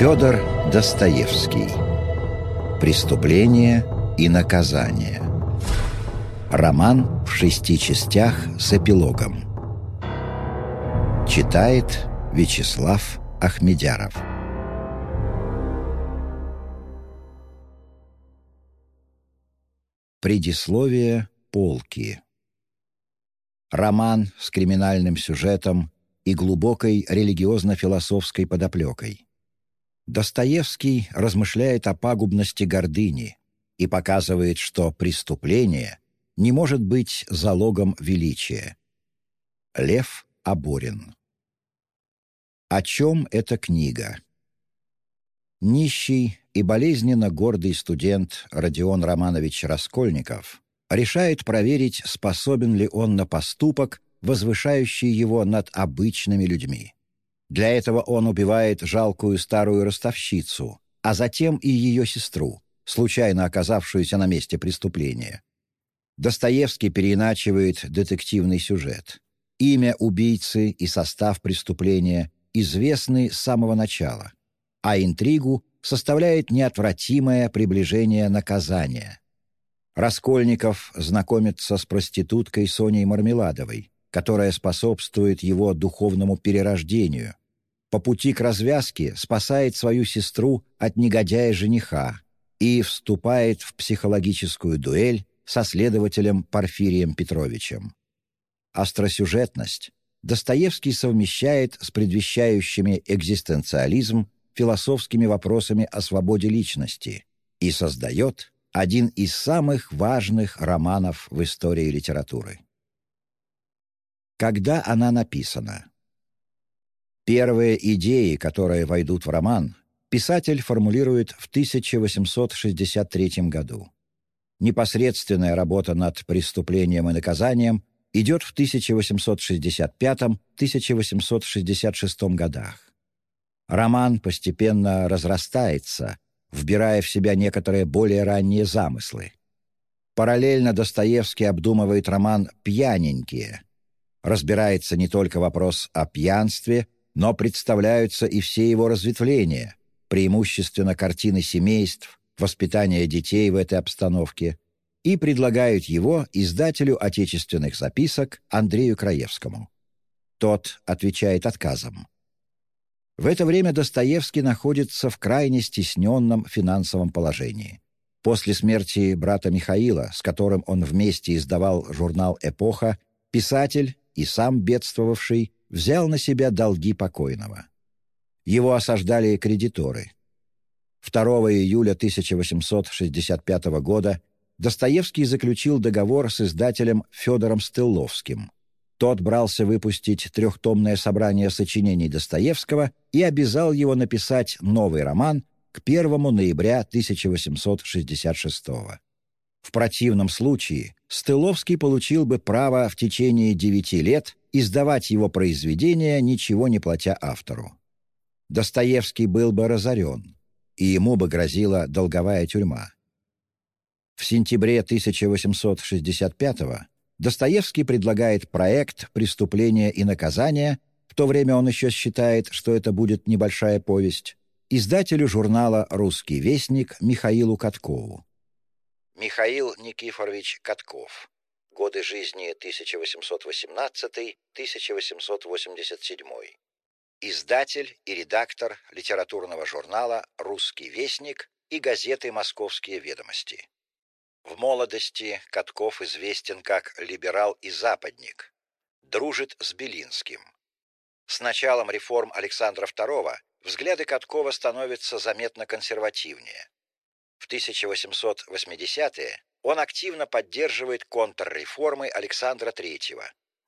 Федор Достоевский. Преступление и наказание Роман в шести частях с эпилогом. Читает Вячеслав Ахмедяров. Предисловие полки. Роман с криминальным сюжетом и глубокой религиозно-философской подоплекой. Достоевский размышляет о пагубности гордыни и показывает, что преступление не может быть залогом величия. Лев Аборин О чем эта книга? Нищий и болезненно гордый студент Родион Романович Раскольников решает проверить, способен ли он на поступок, возвышающий его над обычными людьми. Для этого он убивает жалкую старую ростовщицу, а затем и ее сестру, случайно оказавшуюся на месте преступления. Достоевский переиначивает детективный сюжет. Имя убийцы и состав преступления известны с самого начала, а интригу составляет неотвратимое приближение наказания. Раскольников знакомится с проституткой Соней Мармеладовой, которая способствует его духовному перерождению. По пути к развязке спасает свою сестру от негодяя-жениха и вступает в психологическую дуэль со следователем Порфирием Петровичем. Остросюжетность Достоевский совмещает с предвещающими экзистенциализм философскими вопросами о свободе личности и создает один из самых важных романов в истории литературы. Когда она написана? Первые идеи, которые войдут в роман, писатель формулирует в 1863 году. Непосредственная работа над преступлением и наказанием идет в 1865-1866 годах. Роман постепенно разрастается, вбирая в себя некоторые более ранние замыслы. Параллельно Достоевский обдумывает роман «Пьяненькие», разбирается не только вопрос о пьянстве, но представляются и все его разветвления, преимущественно картины семейств, воспитания детей в этой обстановке, и предлагают его издателю отечественных записок Андрею Краевскому. Тот отвечает отказом. В это время Достоевский находится в крайне стесненном финансовом положении. После смерти брата Михаила, с которым он вместе издавал журнал «Эпоха», писатель и сам бедствовавший, взял на себя долги покойного. Его осаждали кредиторы. 2 июля 1865 года Достоевский заключил договор с издателем Федором Стыловским. Тот брался выпустить трехтомное собрание сочинений Достоевского и обязал его написать новый роман к 1 ноября 1866 года. В противном случае Стыловский получил бы право в течение девяти лет издавать его произведения, ничего не платя автору. Достоевский был бы разорен, и ему бы грозила долговая тюрьма. В сентябре 1865-го Достоевский предлагает проект «Преступление и наказание», в то время он еще считает, что это будет небольшая повесть, издателю журнала «Русский вестник» Михаилу Каткову. Михаил Никифорович Катков. Годы жизни 1818-1887. Издатель и редактор литературного журнала «Русский вестник» и газеты «Московские ведомости». В молодости Катков известен как либерал и западник. Дружит с Белинским. С началом реформ Александра II взгляды Каткова становятся заметно консервативнее. В 1880-е он активно поддерживает контрреформы Александра III,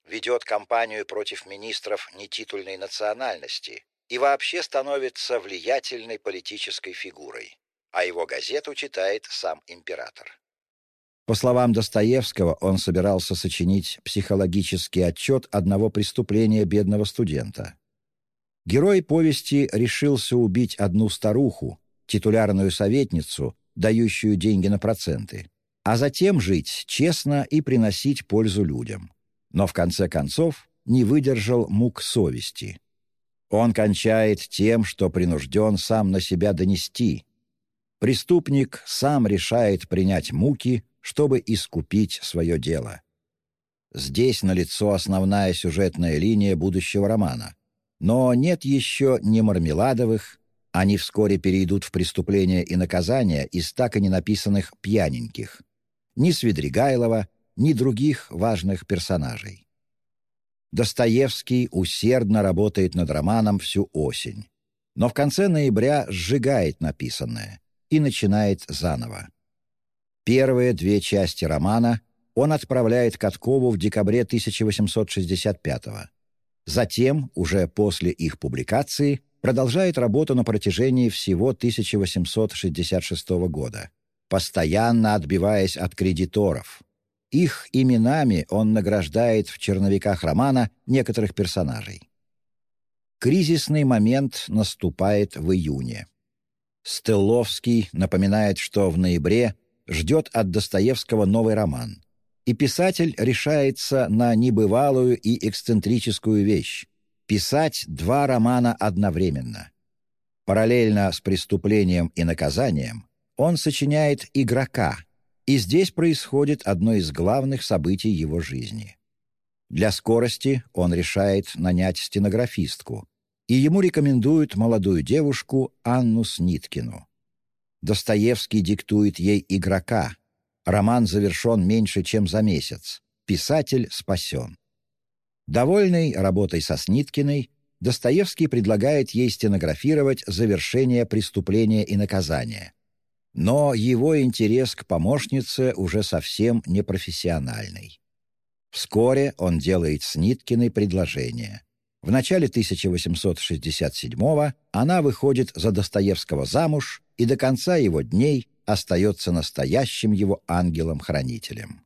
ведет кампанию против министров нетитульной национальности и вообще становится влиятельной политической фигурой, а его газету читает сам император. По словам Достоевского, он собирался сочинить психологический отчет одного преступления бедного студента. Герой повести решился убить одну старуху, титулярную советницу, дающую деньги на проценты, а затем жить честно и приносить пользу людям. Но в конце концов не выдержал мук совести. Он кончает тем, что принужден сам на себя донести. Преступник сам решает принять муки, чтобы искупить свое дело. Здесь налицо основная сюжетная линия будущего романа. Но нет еще ни мармеладовых, они вскоре перейдут в преступления и наказания из так и не написанных «пьяненьких», ни Свидригайлова, ни других важных персонажей. Достоевский усердно работает над романом всю осень, но в конце ноября сжигает написанное и начинает заново. Первые две части романа он отправляет Каткову в декабре 1865 -го. Затем, уже после их публикации, продолжает работу на протяжении всего 1866 года, постоянно отбиваясь от кредиторов. Их именами он награждает в черновиках романа некоторых персонажей. Кризисный момент наступает в июне. Стелловский напоминает, что в ноябре ждет от Достоевского новый роман, и писатель решается на небывалую и эксцентрическую вещь — писать два романа одновременно. Параллельно с преступлением и наказанием он сочиняет «Игрока», и здесь происходит одно из главных событий его жизни. Для скорости он решает нанять стенографистку, и ему рекомендуют молодую девушку Анну Сниткину. Достоевский диктует ей «Игрока», Роман завершен меньше, чем за месяц. Писатель спасен. Довольный работой со Сниткиной, Достоевский предлагает ей стенографировать завершение преступления и наказания. Но его интерес к помощнице уже совсем непрофессиональный. Вскоре он делает Сниткиной предложение. В начале 1867-го она выходит за Достоевского замуж и до конца его дней остается настоящим его ангелом-хранителем.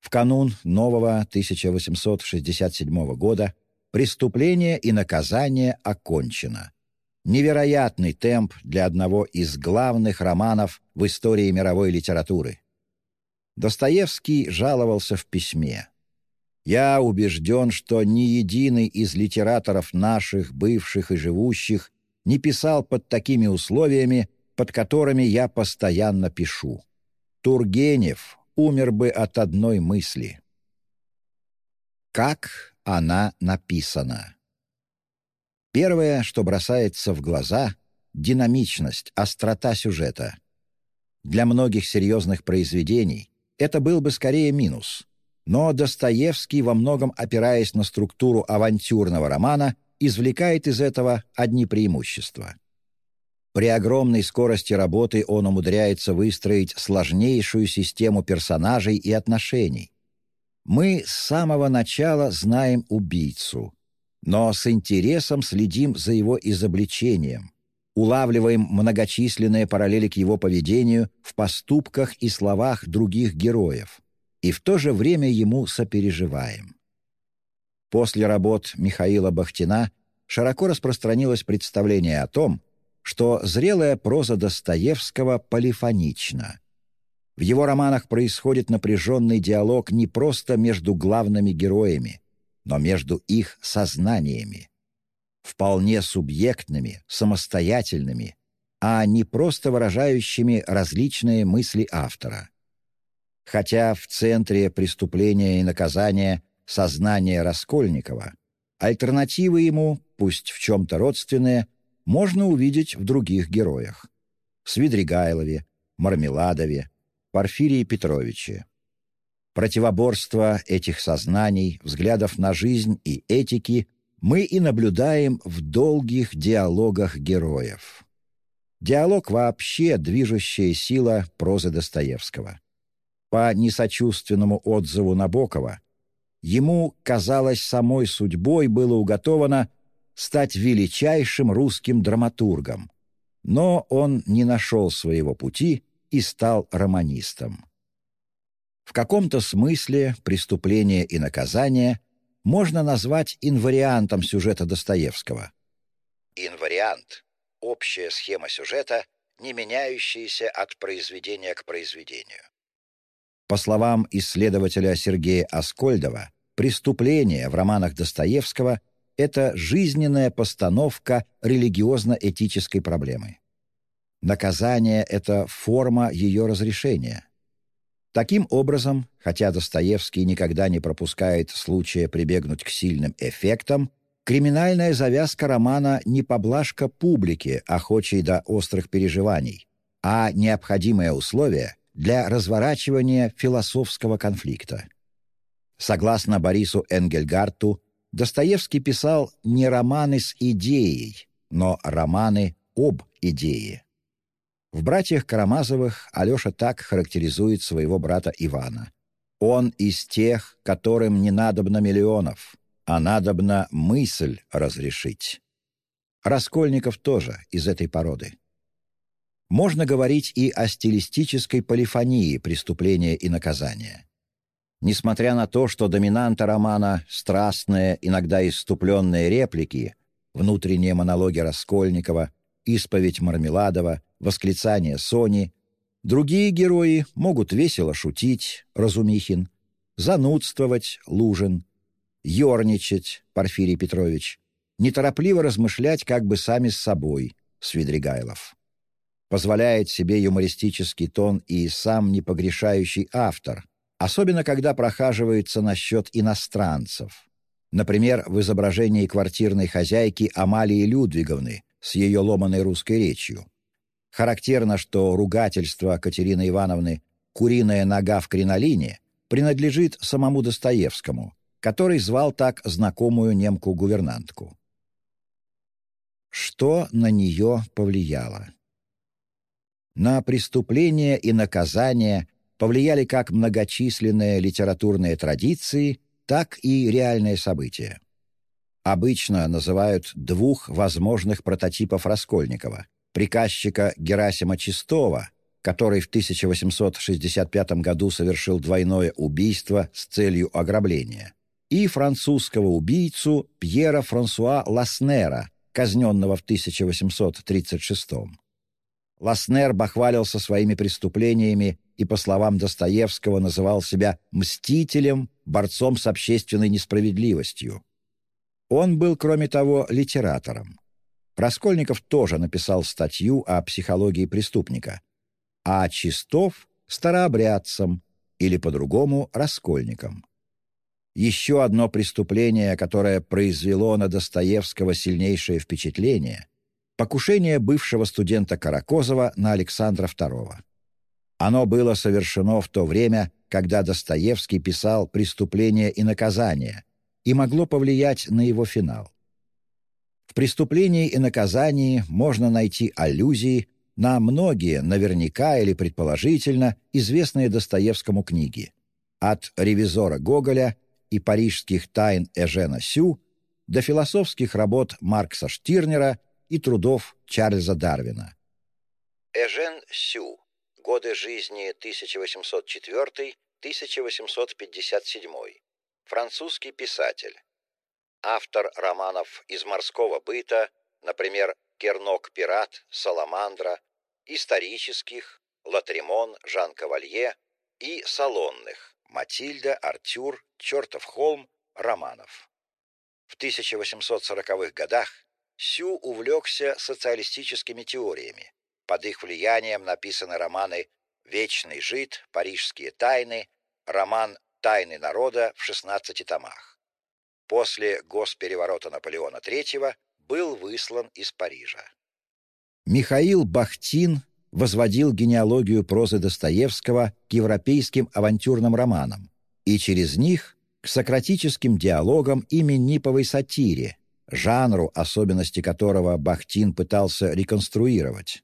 В канун нового 1867 года преступление и наказание окончено. Невероятный темп для одного из главных романов в истории мировой литературы. Достоевский жаловался в письме. «Я убежден, что ни единый из литераторов наших, бывших и живущих, не писал под такими условиями, под которыми я постоянно пишу. Тургенев умер бы от одной мысли. Как она написана? Первое, что бросается в глаза — динамичность, острота сюжета. Для многих серьезных произведений это был бы скорее минус. Но Достоевский, во многом опираясь на структуру авантюрного романа, извлекает из этого одни преимущества. При огромной скорости работы он умудряется выстроить сложнейшую систему персонажей и отношений. Мы с самого начала знаем убийцу, но с интересом следим за его изобличением, улавливаем многочисленные параллели к его поведению в поступках и словах других героев, и в то же время ему сопереживаем. После работ Михаила Бахтина широко распространилось представление о том, что зрелая проза Достоевского полифонична. В его романах происходит напряженный диалог не просто между главными героями, но между их сознаниями. Вполне субъектными, самостоятельными, а не просто выражающими различные мысли автора. Хотя в центре преступления и наказания сознание Раскольникова, альтернативы ему, пусть в чем-то родственные, можно увидеть в других героях. Свидригайлове, Мармеладове, Порфирии Петровиче. Противоборство этих сознаний, взглядов на жизнь и этики мы и наблюдаем в долгих диалогах героев. Диалог вообще движущая сила прозы Достоевского. По несочувственному отзыву Набокова, ему, казалось, самой судьбой было уготовано стать величайшим русским драматургом, но он не нашел своего пути и стал романистом. В каком-то смысле «Преступление и наказание» можно назвать инвариантом сюжета Достоевского. Инвариант — общая схема сюжета, не меняющаяся от произведения к произведению. По словам исследователя Сергея Аскольдова, преступление в романах Достоевского — это жизненная постановка религиозно-этической проблемы. Наказание — это форма ее разрешения. Таким образом, хотя Достоевский никогда не пропускает случая прибегнуть к сильным эффектам, криминальная завязка романа не поблажка публике, охочей до острых переживаний, а необходимое условие для разворачивания философского конфликта. Согласно Борису Энгельгарту, Достоевский писал не романы с идеей, но романы об идее. В «Братьях Карамазовых» Алеша так характеризует своего брата Ивана. «Он из тех, которым не надобно миллионов, а надобно мысль разрешить». Раскольников тоже из этой породы. Можно говорить и о стилистической полифонии преступления и наказания. Несмотря на то, что доминанта романа — страстные, иногда иступленные реплики, внутренние монологи Раскольникова, исповедь Мармеладова — восклицания Сони. Другие герои могут весело шутить, Разумихин, занудствовать, Лужин, ерничать, Порфирий Петрович, неторопливо размышлять как бы сами с собой, Свидригайлов. Позволяет себе юмористический тон и сам непогрешающий автор, особенно когда прохаживается насчет иностранцев. Например, в изображении квартирной хозяйки Амалии Людвиговны с ее ломаной русской речью. Характерно, что ругательство Катерины Ивановны «куриная нога в кринолине» принадлежит самому Достоевскому, который звал так знакомую немку-гувернантку. Что на нее повлияло? На преступления и наказания повлияли как многочисленные литературные традиции, так и реальные события. Обычно называют двух возможных прототипов Раскольникова приказчика Герасима Чистова, который в 1865 году совершил двойное убийство с целью ограбления, и французского убийцу Пьера Франсуа Ласнера, казненного в 1836 Ласнер бахвалился своими преступлениями и, по словам Достоевского, называл себя «мстителем», борцом с общественной несправедливостью. Он был, кроме того, литератором. Раскольников тоже написал статью о психологии преступника, а Чистов — старообрядцем или, по-другому, раскольником. Еще одно преступление, которое произвело на Достоевского сильнейшее впечатление — покушение бывшего студента Каракозова на Александра II. Оно было совершено в то время, когда Достоевский писал «Преступление и наказание» и могло повлиять на его финал. В «Преступлении и наказании» можно найти аллюзии на многие, наверняка или предположительно, известные Достоевскому книги. От «Ревизора Гоголя» и «Парижских тайн Эжена Сю» до философских работ Маркса Штирнера и трудов Чарльза Дарвина. Эжен Сю. Годы жизни 1804-1857. Французский писатель автор романов из морского быта, например, «Кернок-пират», «Саламандра», исторических, «Латремон», «Жан Кавалье» и салонных «Матильда», «Артюр», «Чертов холм», романов. В 1840-х годах Сю увлекся социалистическими теориями. Под их влиянием написаны романы «Вечный жид», «Парижские тайны», роман «Тайны народа» в 16 томах после госпереворота Наполеона III был выслан из Парижа. Михаил Бахтин возводил генеалогию прозы Достоевского к европейским авантюрным романам и через них к сократическим диалогам и Минниповой сатире, жанру, особенности которого Бахтин пытался реконструировать.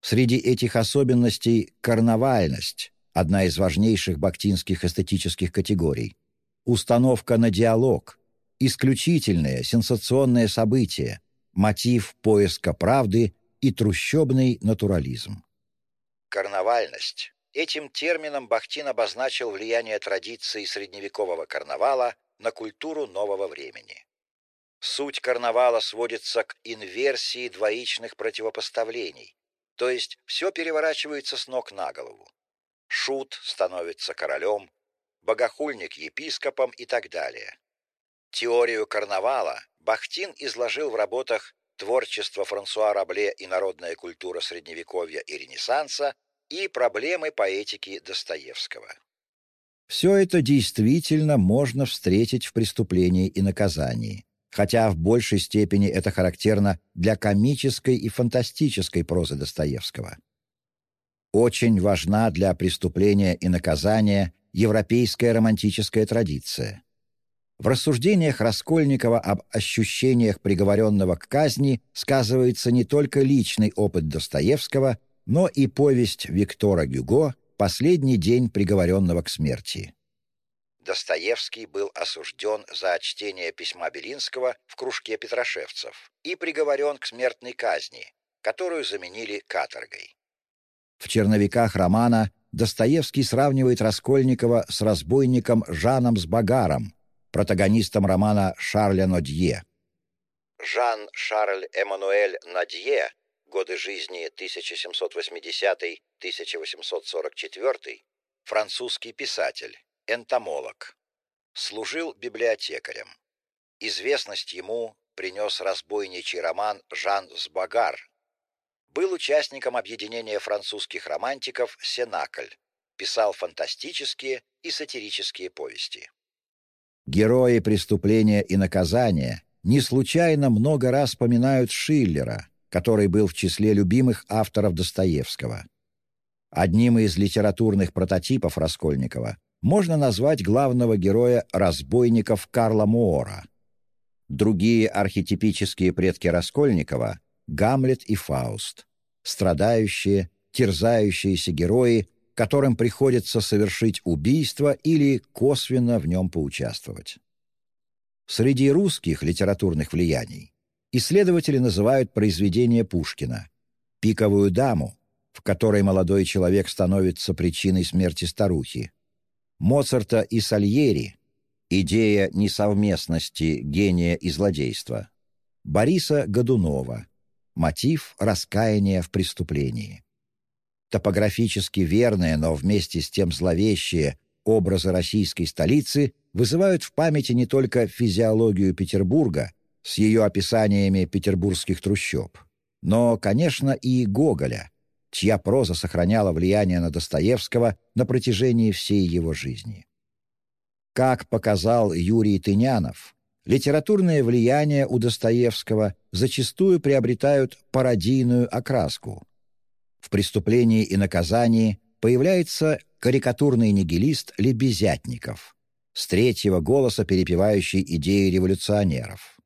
Среди этих особенностей карнавальность – одна из важнейших бахтинских эстетических категорий, установка на диалог, исключительное сенсационное событие, мотив поиска правды и трущобный натурализм. Карнавальность. Этим термином Бахтин обозначил влияние традиции средневекового карнавала на культуру нового времени. Суть карнавала сводится к инверсии двоичных противопоставлений, то есть все переворачивается с ног на голову. Шут становится королем, богохульник — епископом и так далее. Теорию карнавала Бахтин изложил в работах «Творчество Франсуа Рабле и народная культура Средневековья и Ренессанса» и «Проблемы поэтики Достоевского». Все это действительно можно встретить в преступлении и наказании, хотя в большей степени это характерно для комической и фантастической прозы Достоевского. Очень важна для преступления и наказания европейская романтическая традиция. В рассуждениях Раскольникова об ощущениях приговоренного к казни сказывается не только личный опыт Достоевского, но и повесть Виктора Гюго Последний день приговоренного к смерти. Достоевский был осужден за чтение письма Белинского в кружке петрошевцев и приговорен к смертной казни, которую заменили каторгой. В черновиках романа Достоевский сравнивает Раскольникова с разбойником Жаном Сбагаром, протагонистом романа Шарля Нодье. Жан-Шарль Эммануэль Нодье годы жизни 1780-1844, французский писатель, энтомолог. Служил библиотекарем. Известность ему принес разбойничий роман «Жан Сбагар». Был участником объединения французских романтиков «Сенакль», писал фантастические и сатирические повести. Герои преступления и наказания не случайно много раз поминают Шиллера, который был в числе любимых авторов Достоевского. Одним из литературных прототипов Раскольникова можно назвать главного героя разбойников Карла Моора. Другие архетипические предки Раскольникова — Гамлет и Фауст, страдающие, терзающиеся герои, которым приходится совершить убийство или косвенно в нем поучаствовать. Среди русских литературных влияний Исследователи называют произведение Пушкина «Пиковую даму», в которой молодой человек становится причиной смерти старухи, Моцарта и Сальери «Идея несовместности гения и злодейства», Бориса Годунова «Мотив раскаяния в преступлении». Топографически верные, но вместе с тем зловещие образы российской столицы вызывают в памяти не только физиологию Петербурга, с ее описаниями петербургских трущоб, но, конечно, и Гоголя, чья проза сохраняла влияние на Достоевского на протяжении всей его жизни. Как показал Юрий Тынянов, литературное влияние у Достоевского зачастую приобретают пародийную окраску. В «Преступлении и наказании» появляется карикатурный нигилист Лебезятников, с третьего голоса перепевающий идеи революционеров.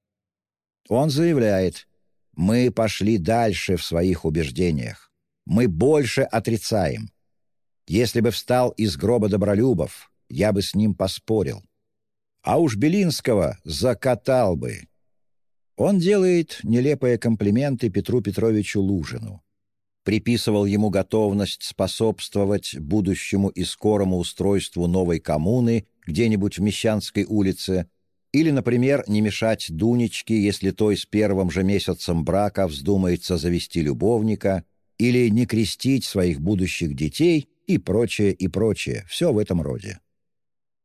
Он заявляет, мы пошли дальше в своих убеждениях. Мы больше отрицаем. Если бы встал из гроба Добролюбов, я бы с ним поспорил. А уж Белинского закатал бы. Он делает нелепые комплименты Петру Петровичу Лужину. Приписывал ему готовность способствовать будущему и скорому устройству новой коммуны где-нибудь в Мещанской улице, или, например, не мешать Дунечке, если той с первым же месяцем брака вздумается завести любовника, или не крестить своих будущих детей и прочее, и прочее, все в этом роде.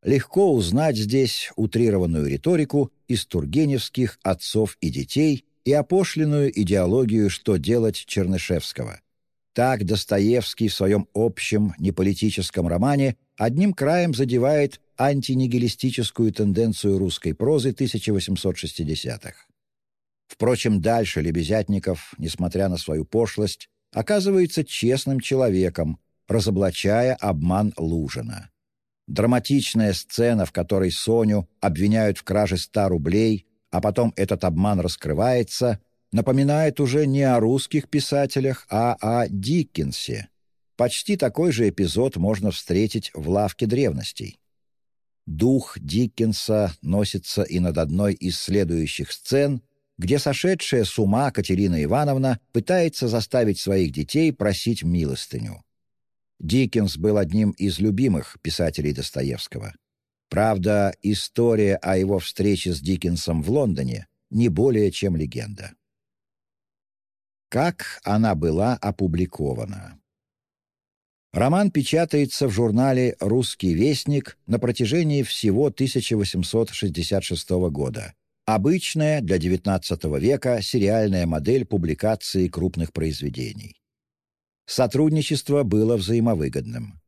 Легко узнать здесь утрированную риторику из тургеневских отцов и детей и опошленную идеологию «что делать» Чернышевского. Так Достоевский в своем общем неполитическом романе одним краем задевает антинигилистическую тенденцию русской прозы 1860-х. Впрочем, дальше Лебезятников, несмотря на свою пошлость, оказывается честным человеком, разоблачая обман Лужина. Драматичная сцена, в которой Соню обвиняют в краже 100 рублей, а потом этот обман раскрывается, напоминает уже не о русских писателях, а о Диккенсе. Почти такой же эпизод можно встретить в «Лавке древностей». Дух Диккенса носится и над одной из следующих сцен, где сошедшая с ума Катерина Ивановна пытается заставить своих детей просить милостыню. Диккенс был одним из любимых писателей Достоевского. Правда, история о его встрече с Диккенсом в Лондоне не более чем легенда. Как она была опубликована? Роман печатается в журнале «Русский вестник» на протяжении всего 1866 года, Обычная для XIX века сериальная модель публикации крупных произведений. Сотрудничество было взаимовыгодным.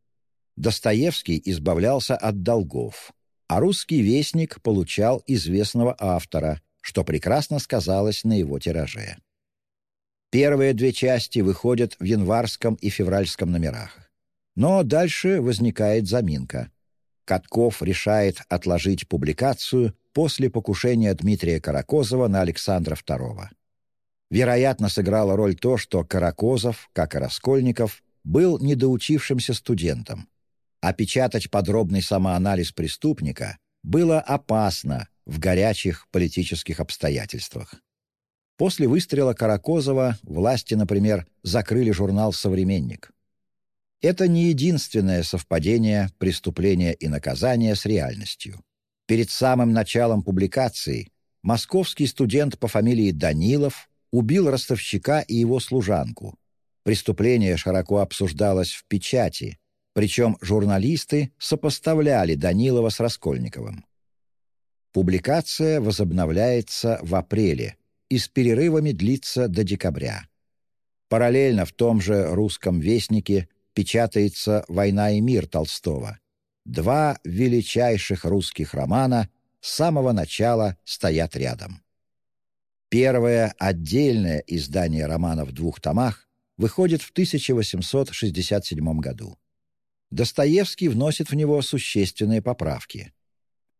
Достоевский избавлялся от долгов, а русский вестник получал известного автора, что прекрасно сказалось на его тираже. Первые две части выходят в январском и февральском номерах. Но дальше возникает заминка. Катков решает отложить публикацию после покушения Дмитрия Каракозова на Александра II. Вероятно, сыграло роль то, что Каракозов, как и Раскольников, был недоучившимся студентом. А печатать подробный самоанализ преступника было опасно в горячих политических обстоятельствах. После выстрела Каракозова власти, например, закрыли журнал «Современник». Это не единственное совпадение преступления и наказания с реальностью. Перед самым началом публикации московский студент по фамилии Данилов убил ростовщика и его служанку. Преступление широко обсуждалось в печати, причем журналисты сопоставляли Данилова с Раскольниковым. Публикация возобновляется в апреле и с перерывами длится до декабря. Параллельно в том же «Русском вестнике» печатается «Война и мир» Толстого, Два величайших русских романа с самого начала стоят рядом. Первое отдельное издание романа в двух томах выходит в 1867 году. Достоевский вносит в него существенные поправки.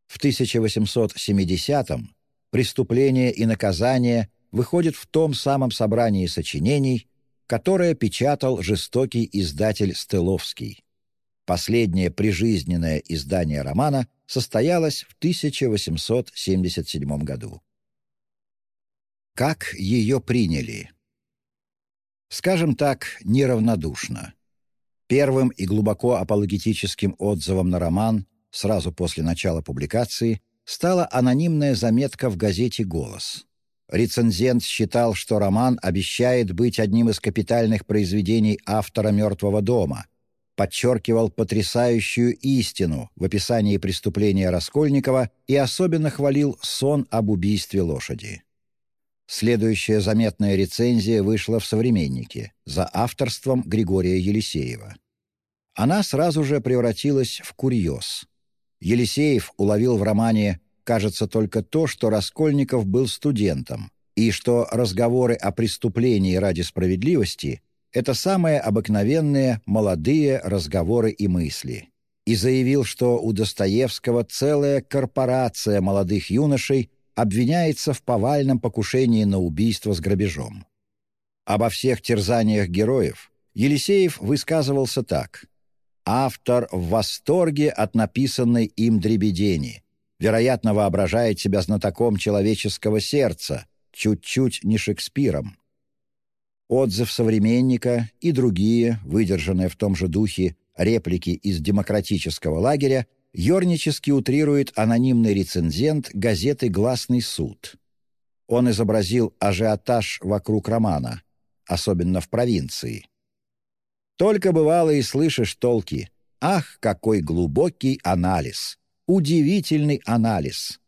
В 1870-м «Преступление и наказание» выходит в том самом собрании сочинений, которое печатал жестокий издатель Стыловский. Последнее прижизненное издание романа состоялось в 1877 году. Как ее приняли? Скажем так, неравнодушно. Первым и глубоко апологетическим отзывом на роман сразу после начала публикации стала анонимная заметка в газете «Голос». Рецензент считал, что роман обещает быть одним из капитальных произведений автора «Мертвого дома», подчеркивал потрясающую истину в описании преступления Раскольникова и особенно хвалил сон об убийстве лошади. Следующая заметная рецензия вышла в «Современнике» за авторством Григория Елисеева. Она сразу же превратилась в курьез. Елисеев уловил в романе «Кажется только то, что Раскольников был студентом», и что разговоры о преступлении ради справедливости это самые обыкновенные молодые разговоры и мысли. И заявил, что у Достоевского целая корпорация молодых юношей обвиняется в повальном покушении на убийство с грабежом. Обо всех терзаниях героев Елисеев высказывался так. «Автор в восторге от написанной им дребедени. Вероятно, воображает себя знатоком человеческого сердца, чуть-чуть не Шекспиром. Отзыв современника и другие, выдержанные в том же духе, реплики из демократического лагеря, ернически утрирует анонимный рецензент газеты «Гласный суд». Он изобразил ажиотаж вокруг романа, особенно в провинции. Только бывало и слышишь толки. Ах, какой глубокий анализ! Удивительный анализ!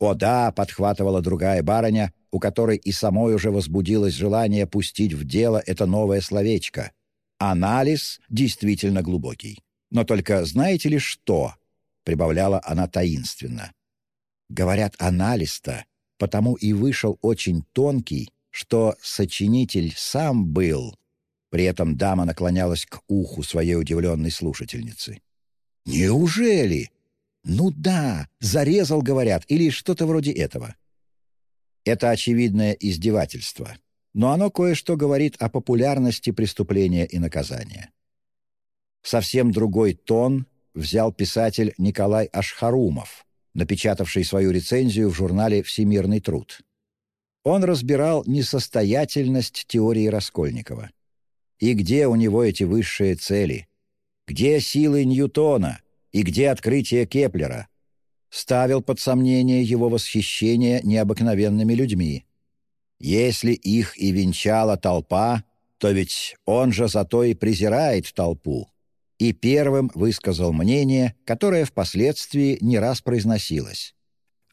«О да», — подхватывала другая барыня, у которой и самой уже возбудилось желание пустить в дело это новое словечко. Анализ действительно глубокий. Но только знаете ли что? Прибавляла она таинственно. Говорят, анализ-то потому и вышел очень тонкий, что сочинитель сам был. При этом дама наклонялась к уху своей удивленной слушательницы. «Неужели?» «Ну да, зарезал, говорят, или что-то вроде этого. Это очевидное издевательство, но оно кое-что говорит о популярности преступления и наказания. Совсем другой тон взял писатель Николай Ашхарумов, напечатавший свою рецензию в журнале «Всемирный труд». Он разбирал несостоятельность теории Раскольникова. И где у него эти высшие цели? Где силы Ньютона? И где открытие Кеплера? ставил под сомнение его восхищение необыкновенными людьми. Если их и венчала толпа, то ведь он же зато и презирает толпу. И первым высказал мнение, которое впоследствии не раз произносилось.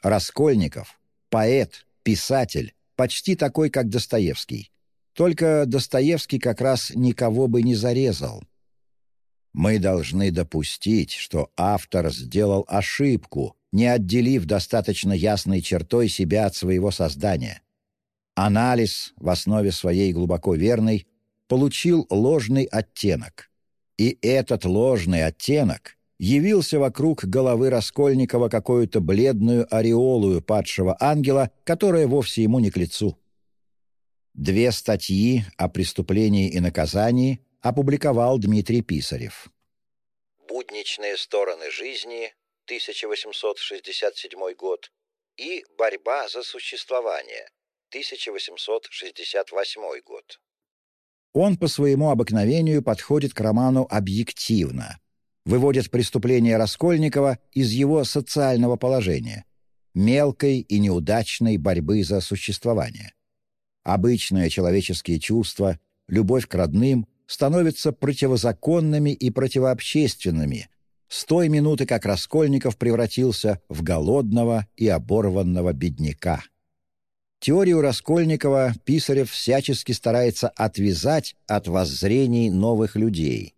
Раскольников Поэт, писатель, почти такой, как Достоевский. Только Достоевский как раз никого бы не зарезал. Мы должны допустить, что автор сделал ошибку, не отделив достаточно ясной чертой себя от своего создания. Анализ, в основе своей глубоко верный, получил ложный оттенок. И этот ложный оттенок явился вокруг головы Раскольникова какую-то бледную ореолую падшего ангела, которая вовсе ему не к лицу. Две статьи о преступлении и наказании опубликовал Дмитрий Писарев. «Будничные стороны жизни», 1867 год, и «Борьба за существование», 1868 год. Он по своему обыкновению подходит к роману объективно, выводит преступление Раскольникова из его социального положения, мелкой и неудачной борьбы за существование. Обычные человеческие чувства, любовь к родным становятся противозаконными и противообщественными с той минуты, как Раскольников превратился в голодного и оборванного бедняка. Теорию Раскольникова Писарев всячески старается отвязать от воззрений новых людей.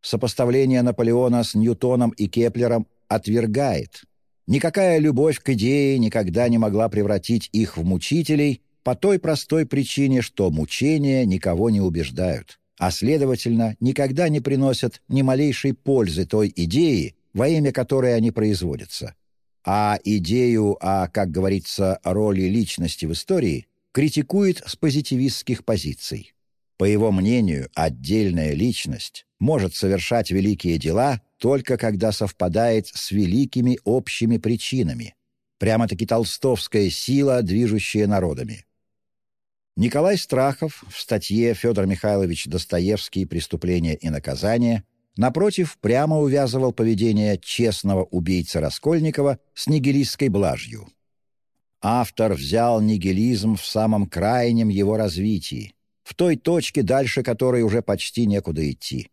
Сопоставление Наполеона с Ньютоном и Кеплером отвергает. Никакая любовь к идее никогда не могла превратить их в мучителей по той простой причине, что мучения никого не убеждают, а, следовательно, никогда не приносят ни малейшей пользы той идеи, во имя которой они производятся. А идею о, как говорится, роли личности в истории критикует с позитивистских позиций. По его мнению, отдельная личность может совершать великие дела только когда совпадает с великими общими причинами. Прямо-таки толстовская сила, движущая народами. Николай Страхов в статье «Федор Михайлович Достоевский. Преступление и наказание» напротив, прямо увязывал поведение честного убийцы Раскольникова с нигилистской блажью. Автор взял нигилизм в самом крайнем его развитии, в той точке, дальше которой уже почти некуда идти.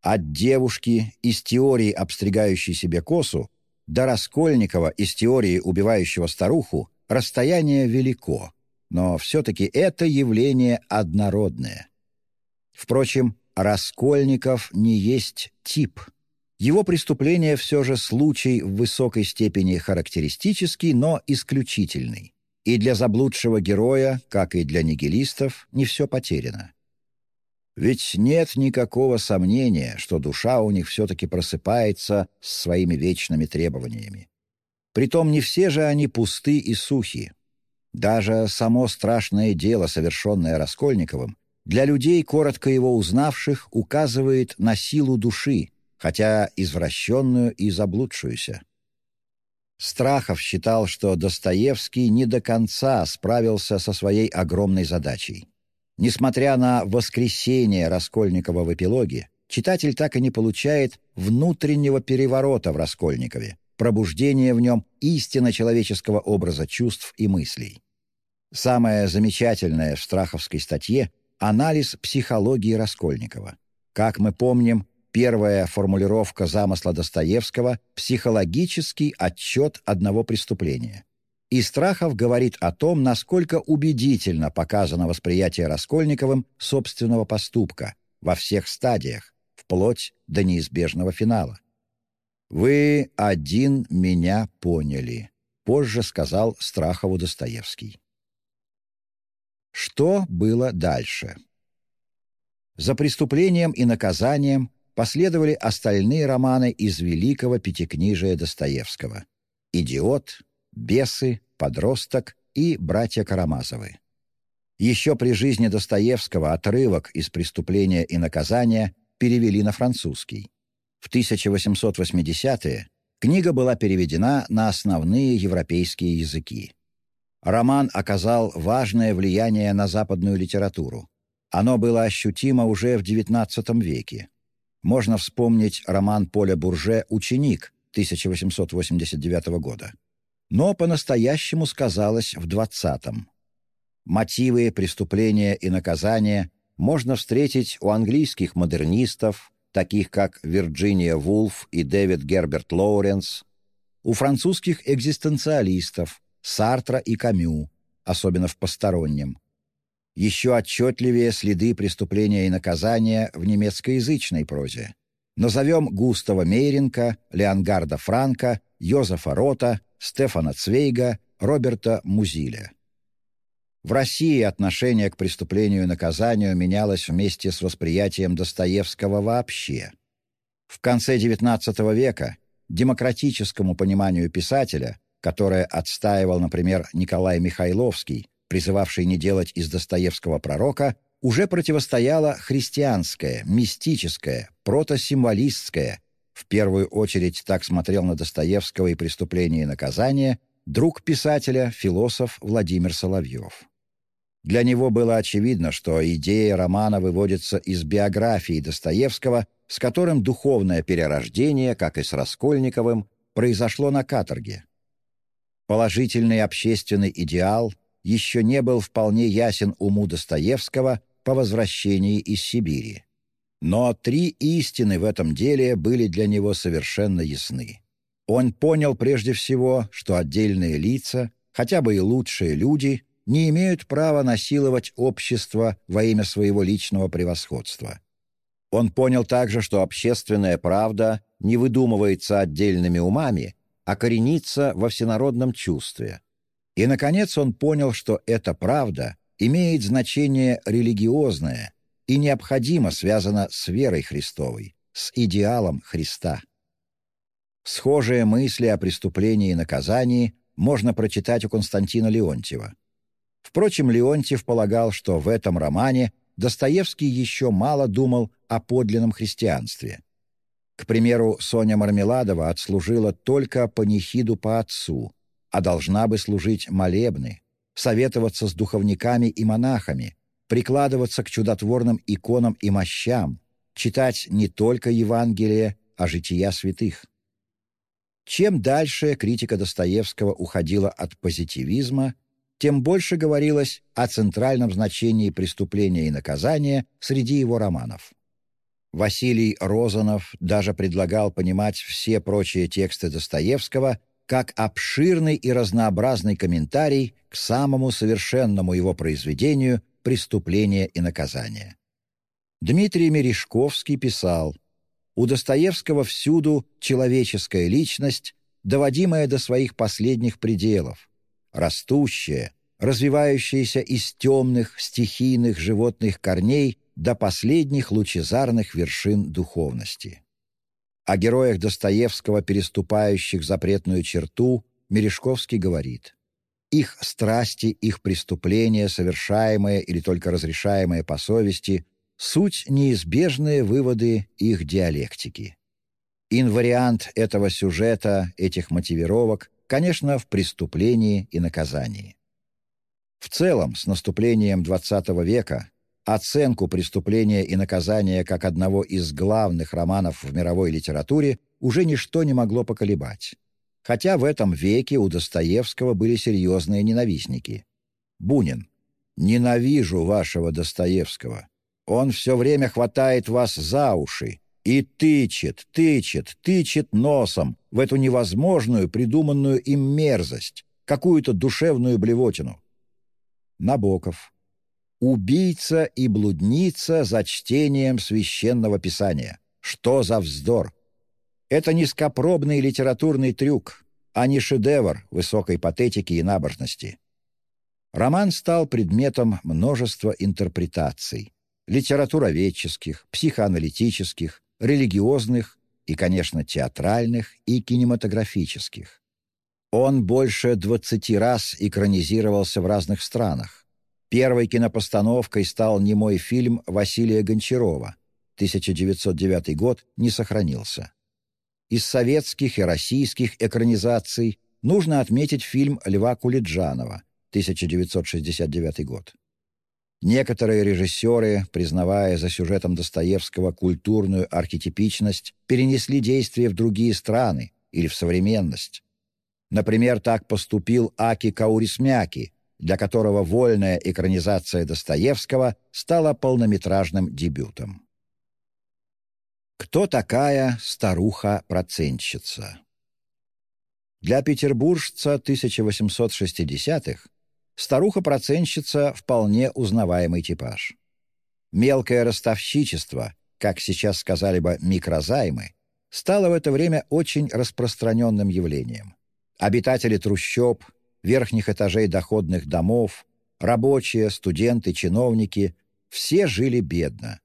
От девушки из теории, обстригающей себе косу, до Раскольникова из теории, убивающего старуху, расстояние велико, но все-таки это явление однородное. Впрочем, Раскольников не есть тип. Его преступление все же случай в высокой степени характеристический, но исключительный. И для заблудшего героя, как и для нигилистов, не все потеряно. Ведь нет никакого сомнения, что душа у них все-таки просыпается с своими вечными требованиями. Притом не все же они пусты и сухи. Даже само страшное дело, совершенное Раскольниковым, для людей, коротко его узнавших, указывает на силу души, хотя извращенную и заблудшуюся. Страхов считал, что Достоевский не до конца справился со своей огромной задачей. Несмотря на воскресение Раскольникова в эпилоге, читатель так и не получает внутреннего переворота в Раскольникове, пробуждения в нем истинно человеческого образа чувств и мыслей. Самое замечательное в Страховской статье — анализ психологии Раскольникова. Как мы помним, Первая формулировка замысла Достоевского — психологический отчет одного преступления. И Страхов говорит о том, насколько убедительно показано восприятие Раскольниковым собственного поступка во всех стадиях, вплоть до неизбежного финала. «Вы один меня поняли», — позже сказал Страхову Достоевский. Что было дальше? За преступлением и наказанием последовали остальные романы из великого пятикнижия Достоевского «Идиот», «Бесы», «Подросток» и «Братья Карамазовы». Еще при жизни Достоевского отрывок из «Преступления и наказания» перевели на французский. В 1880-е книга была переведена на основные европейские языки. Роман оказал важное влияние на западную литературу. Оно было ощутимо уже в XIX веке. Можно вспомнить роман Поля Бурже «Ученик» 1889 года. Но по-настоящему сказалось в 20-м. Мотивы преступления и наказания можно встретить у английских модернистов, таких как Вирджиния Вулф и Дэвид Герберт Лоуренс, у французских экзистенциалистов, Сартра и Камю, особенно в «Постороннем». Еще отчетливее следы преступления и наказания в немецкоязычной прозе. Назовем Густава Мейренко, Леонгарда Франка, Йозефа Рота, Стефана Цвейга, Роберта Музиля. В России отношение к преступлению и наказанию менялось вместе с восприятием Достоевского вообще. В конце XIX века демократическому пониманию писателя, которое отстаивал, например, Николай Михайловский, призывавший не делать из Достоевского пророка, уже противостояло христианское, мистическое, протосимволистское, в первую очередь так смотрел на Достоевского и «Преступление и наказание», друг писателя, философ Владимир Соловьев. Для него было очевидно, что идея романа выводится из биографии Достоевского, с которым духовное перерождение, как и с Раскольниковым, произошло на каторге. Положительный общественный идеал еще не был вполне ясен уму Достоевского по возвращении из Сибири. Но три истины в этом деле были для него совершенно ясны. Он понял прежде всего, что отдельные лица, хотя бы и лучшие люди, не имеют права насиловать общество во имя своего личного превосходства. Он понял также, что общественная правда не выдумывается отдельными умами, а коренится во всенародном чувстве. И, наконец, он понял, что эта правда имеет значение религиозное и необходимо связана с верой Христовой, с идеалом Христа. Схожие мысли о преступлении и наказании можно прочитать у Константина Леонтьева. Впрочем, Леонтьев полагал, что в этом романе Достоевский еще мало думал о подлинном христианстве. К примеру, Соня Мармеладова отслужила только панихиду по отцу, а должна бы служить молебны, советоваться с духовниками и монахами, прикладываться к чудотворным иконам и мощам, читать не только Евангелие, а жития святых. Чем дальше критика Достоевского уходила от позитивизма, тем больше говорилось о центральном значении преступления и наказания среди его романов. Василий Розанов даже предлагал понимать все прочие тексты Достоевского как обширный и разнообразный комментарий к самому совершенному его произведению «Преступление и наказание». Дмитрий Мережковский писал «У Достоевского всюду человеческая личность, доводимая до своих последних пределов, растущая, развивающаяся из темных, стихийных животных корней до последних лучезарных вершин духовности. О героях Достоевского, переступающих запретную черту, Мережковский говорит «Их страсти, их преступления, совершаемые или только разрешаемые по совести, суть неизбежные выводы их диалектики». Инвариант этого сюжета, этих мотивировок, конечно, в преступлении и наказании. В целом, с наступлением XX века оценку преступления и наказания как одного из главных романов в мировой литературе уже ничто не могло поколебать. Хотя в этом веке у Достоевского были серьезные ненавистники. Бунин. «Ненавижу вашего Достоевского. Он все время хватает вас за уши и тычет, тычет, тычет носом в эту невозможную, придуманную им мерзость, какую-то душевную блевотину». Набоков убийца и блудница за чтением священного писания. Что за вздор! Это низкопробный литературный трюк, а не шедевр высокой патетики и набожности. Роман стал предметом множества интерпретаций — литературоведческих, психоаналитических, религиозных и, конечно, театральных и кинематографических. Он больше двадцати раз экранизировался в разных странах Первой кинопостановкой стал немой фильм Василия Гончарова. 1909 год не сохранился. Из советских и российских экранизаций нужно отметить фильм Льва Кулиджанова, 1969 год. Некоторые режиссеры, признавая за сюжетом Достоевского культурную архетипичность, перенесли действие в другие страны или в современность. Например, так поступил Аки Каурисмяки для которого вольная экранизация Достоевского стала полнометражным дебютом. Кто такая старуха-процентщица? Для петербуржца 1860-х старуха-проценщица вполне узнаваемый типаж. Мелкое ростовщичество, как сейчас сказали бы микрозаймы, стало в это время очень распространенным явлением. Обитатели трущоб, верхних этажей доходных домов, рабочие, студенты, чиновники — все жили бедно.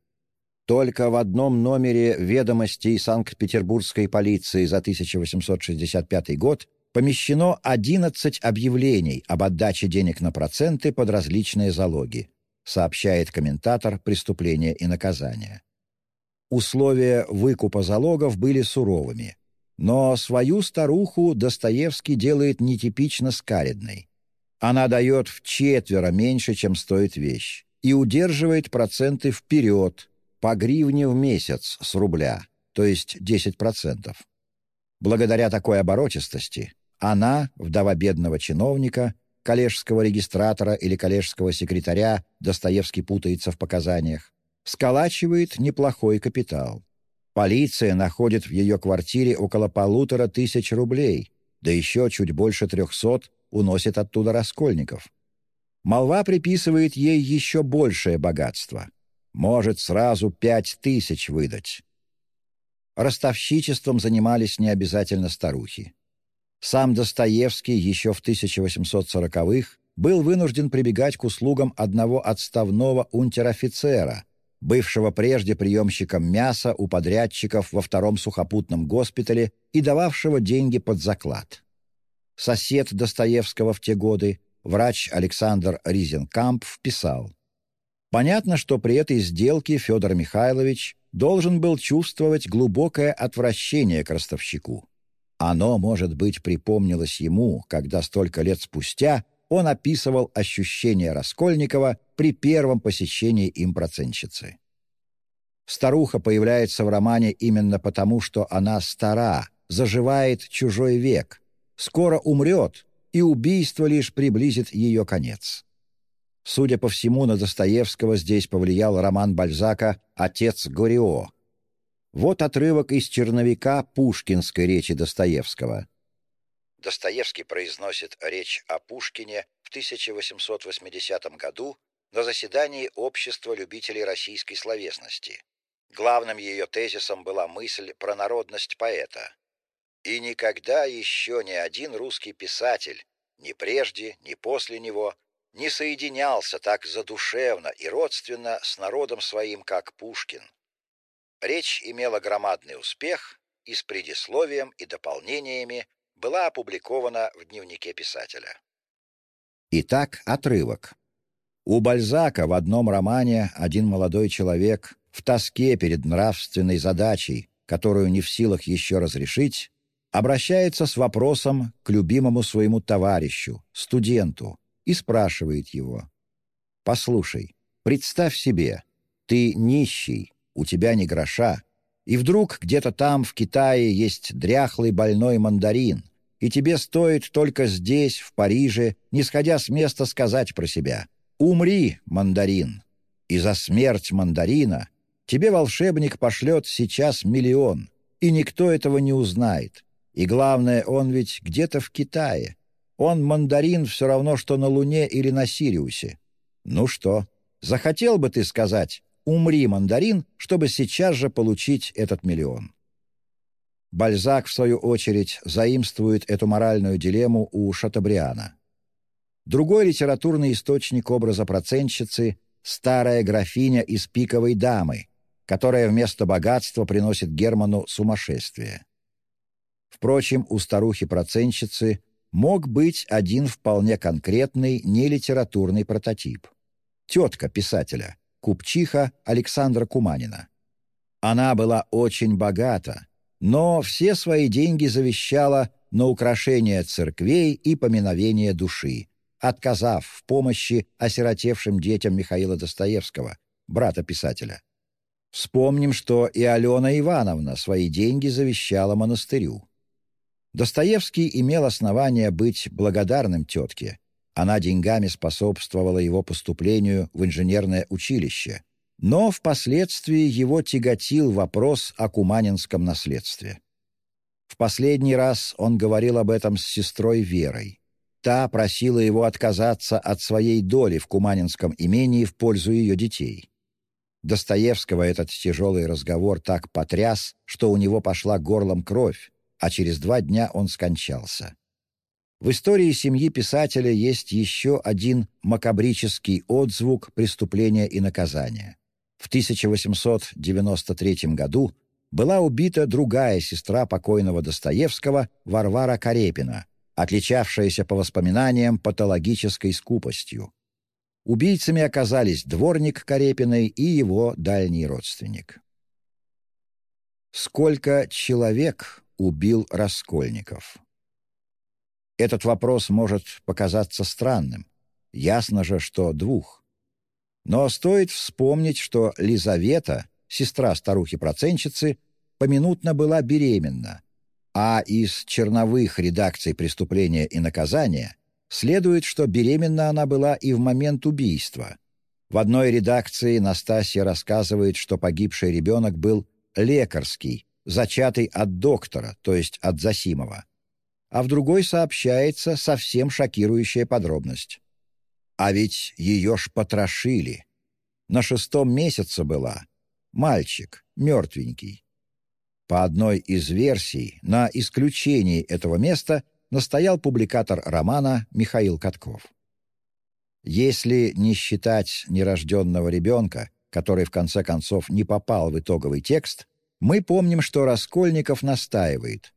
Только в одном номере ведомостей Санкт-Петербургской полиции за 1865 год помещено 11 объявлений об отдаче денег на проценты под различные залоги, сообщает комментатор «Преступления и наказания». Условия выкупа залогов были суровыми, но свою старуху Достоевский делает нетипично скаридной. Она дает в четверо меньше, чем стоит вещь, и удерживает проценты вперед, по гривне в месяц с рубля, то есть 10%. Благодаря такой оборотистости она, вдова бедного чиновника, коллежского регистратора или коллежского секретаря, Достоевский путается в показаниях, сколачивает неплохой капитал. Полиция находит в ее квартире около полутора тысяч рублей, да еще чуть больше трехсот уносит оттуда раскольников. Молва приписывает ей еще большее богатство может сразу пять тысяч выдать. Ростовщичеством занимались не обязательно старухи. Сам Достоевский еще в 1840-х был вынужден прибегать к услугам одного отставного унтер-офицера, бывшего прежде приемщиком мяса у подрядчиков во втором сухопутном госпитале и дававшего деньги под заклад. Сосед Достоевского в те годы, врач Александр Ризенкамп, вписал Понятно, что при этой сделке Федор Михайлович должен был чувствовать глубокое отвращение к ростовщику. Оно, может быть, припомнилось ему, когда столько лет спустя он описывал ощущения Раскольникова при первом посещении им процентщицы. Старуха появляется в романе именно потому, что она стара, заживает чужой век, скоро умрет, и убийство лишь приблизит ее конец. Судя по всему, на Достоевского здесь повлиял роман Бальзака «Отец Горио». Вот отрывок из черновика пушкинской речи Достоевского. Достоевский произносит речь о Пушкине в 1880 году на заседании Общества любителей российской словесности. Главным ее тезисом была мысль про народность поэта. И никогда еще ни один русский писатель, ни прежде, ни после него, не соединялся так задушевно и родственно с народом своим, как Пушкин. Речь имела громадный успех и с предисловием и дополнениями была опубликована в дневнике писателя. Итак, отрывок. У Бальзака в одном романе один молодой человек в тоске перед нравственной задачей, которую не в силах еще разрешить, обращается с вопросом к любимому своему товарищу, студенту, и спрашивает его. «Послушай, представь себе, ты нищий, у тебя ни гроша, и вдруг где-то там, в Китае, есть дряхлый больной мандарин, и тебе стоит только здесь, в Париже, не сходя с места, сказать про себя «Умри, мандарин!» И за смерть мандарина тебе волшебник пошлет сейчас миллион, и никто этого не узнает. И главное, он ведь где-то в Китае, он мандарин все равно, что на Луне или на Сириусе. Ну что, захотел бы ты сказать «умри, мандарин», чтобы сейчас же получить этот миллион? Бальзак, в свою очередь, заимствует эту моральную дилемму у Шатабриана. Другой литературный источник образа процентщицы — старая графиня из «Пиковой дамы», которая вместо богатства приносит Герману сумасшествие. Впрочем, у старухи-процентщицы мог быть один вполне конкретный нелитературный прототип. Тетка писателя, купчиха Александра Куманина. Она была очень богата, но все свои деньги завещала на украшение церквей и поминовение души, отказав в помощи осиротевшим детям Михаила Достоевского, брата писателя. Вспомним, что и Алена Ивановна свои деньги завещала монастырю. Достоевский имел основания быть благодарным тетке. Она деньгами способствовала его поступлению в инженерное училище. Но впоследствии его тяготил вопрос о куманинском наследстве. В последний раз он говорил об этом с сестрой Верой. Та просила его отказаться от своей доли в Куманинском имении в пользу ее детей. Достоевского этот тяжелый разговор так потряс, что у него пошла горлом кровь, а через два дня он скончался. В истории семьи писателя есть еще один макабрический отзвук преступления и наказания. В 1893 году была убита другая сестра покойного Достоевского Варвара Карепина, отличавшаяся по воспоминаниям патологической скупостью. Убийцами оказались дворник Карепиной и его дальний родственник. Сколько человек убил Раскольников? Этот вопрос может показаться странным. Ясно же, что двух. Но стоит вспомнить, что Лизавета, сестра старухи-проценщицы, поминутно была беременна, а из черновых редакций «Преступления и наказания» следует, что беременна она была и в момент убийства. В одной редакции Настасья рассказывает, что погибший ребенок был лекарский, зачатый от доктора, то есть от Засимова. А в другой сообщается совсем шокирующая подробность. А ведь ее ж потрошили. На шестом месяце была. Мальчик, мертвенький. По одной из версий, на исключении этого места настоял публикатор романа Михаил Катков. Если не считать нерожденного ребенка, который в конце концов не попал в итоговый текст, мы помним, что Раскольников настаивает.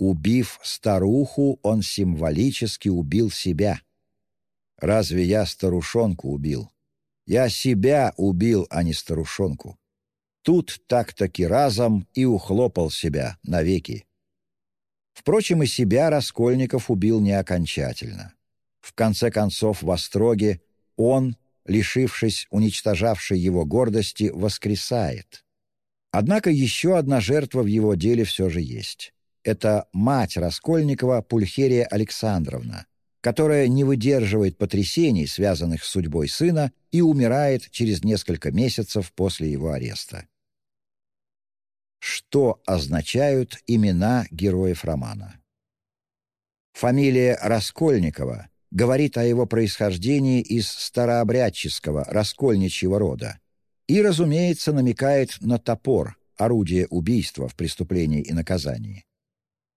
Убив старуху, он символически убил себя. Разве я старушонку убил? Я себя убил, а не старушонку. Тут так-таки разом и ухлопал себя навеки. Впрочем, и себя Раскольников убил не окончательно. В конце концов, в Остроге он, лишившись уничтожавшей его гордости, воскресает. Однако еще одна жертва в его деле все же есть. Это мать Раскольникова Пульхерия Александровна, которая не выдерживает потрясений, связанных с судьбой сына, и умирает через несколько месяцев после его ареста. Что означают имена героев романа? Фамилия Раскольникова говорит о его происхождении из старообрядческого, раскольничьего рода и, разумеется, намекает на топор, орудие убийства в преступлении и наказании.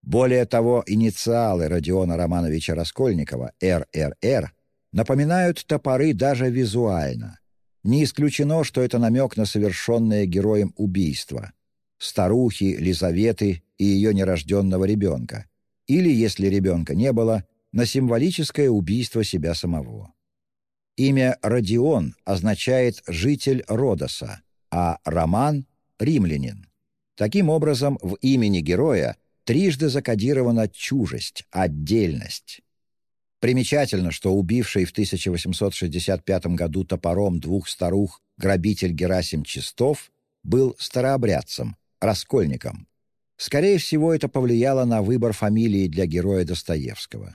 Более того, инициалы Родиона Романовича Раскольникова, РРР, напоминают топоры даже визуально. Не исключено, что это намек на совершенное героем убийство — старухи, Лизаветы и ее нерожденного ребенка. Или, если ребенка не было, на символическое убийство себя самого. Имя Родион означает «житель Родоса», а Роман — «римлянин». Таким образом, в имени героя трижды закодирована чужесть, отдельность. Примечательно, что убивший в 1865 году топором двух старух грабитель Герасим Чистов был старообрядцем, раскольником. Скорее всего, это повлияло на выбор фамилии для героя Достоевского.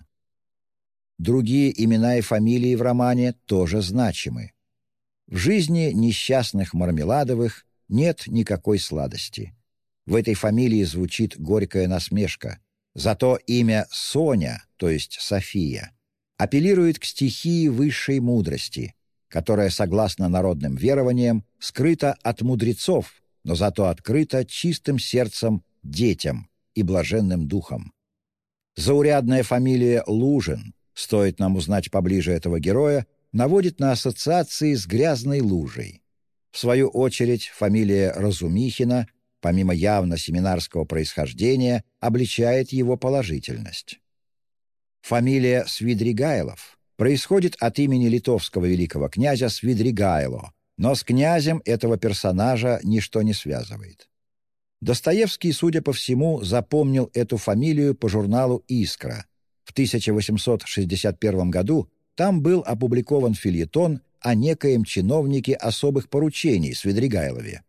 Другие имена и фамилии в романе тоже значимы. В жизни несчастных Мармеладовых нет никакой сладости. В этой фамилии звучит горькая насмешка. Зато имя Соня, то есть София, апеллирует к стихии высшей мудрости, которая, согласно народным верованиям, скрыта от мудрецов, но зато открыта чистым сердцем детям и блаженным духом. Заурядная фамилия Лужин, стоит нам узнать поближе этого героя, наводит на ассоциации с грязной лужей. В свою очередь, фамилия Разумихина — помимо явно семинарского происхождения, обличает его положительность. Фамилия Свидригайлов происходит от имени литовского великого князя Свидригайло, но с князем этого персонажа ничто не связывает. Достоевский, судя по всему, запомнил эту фамилию по журналу «Искра». В 1861 году там был опубликован фильетон о некоем чиновнике особых поручений Свидригайлове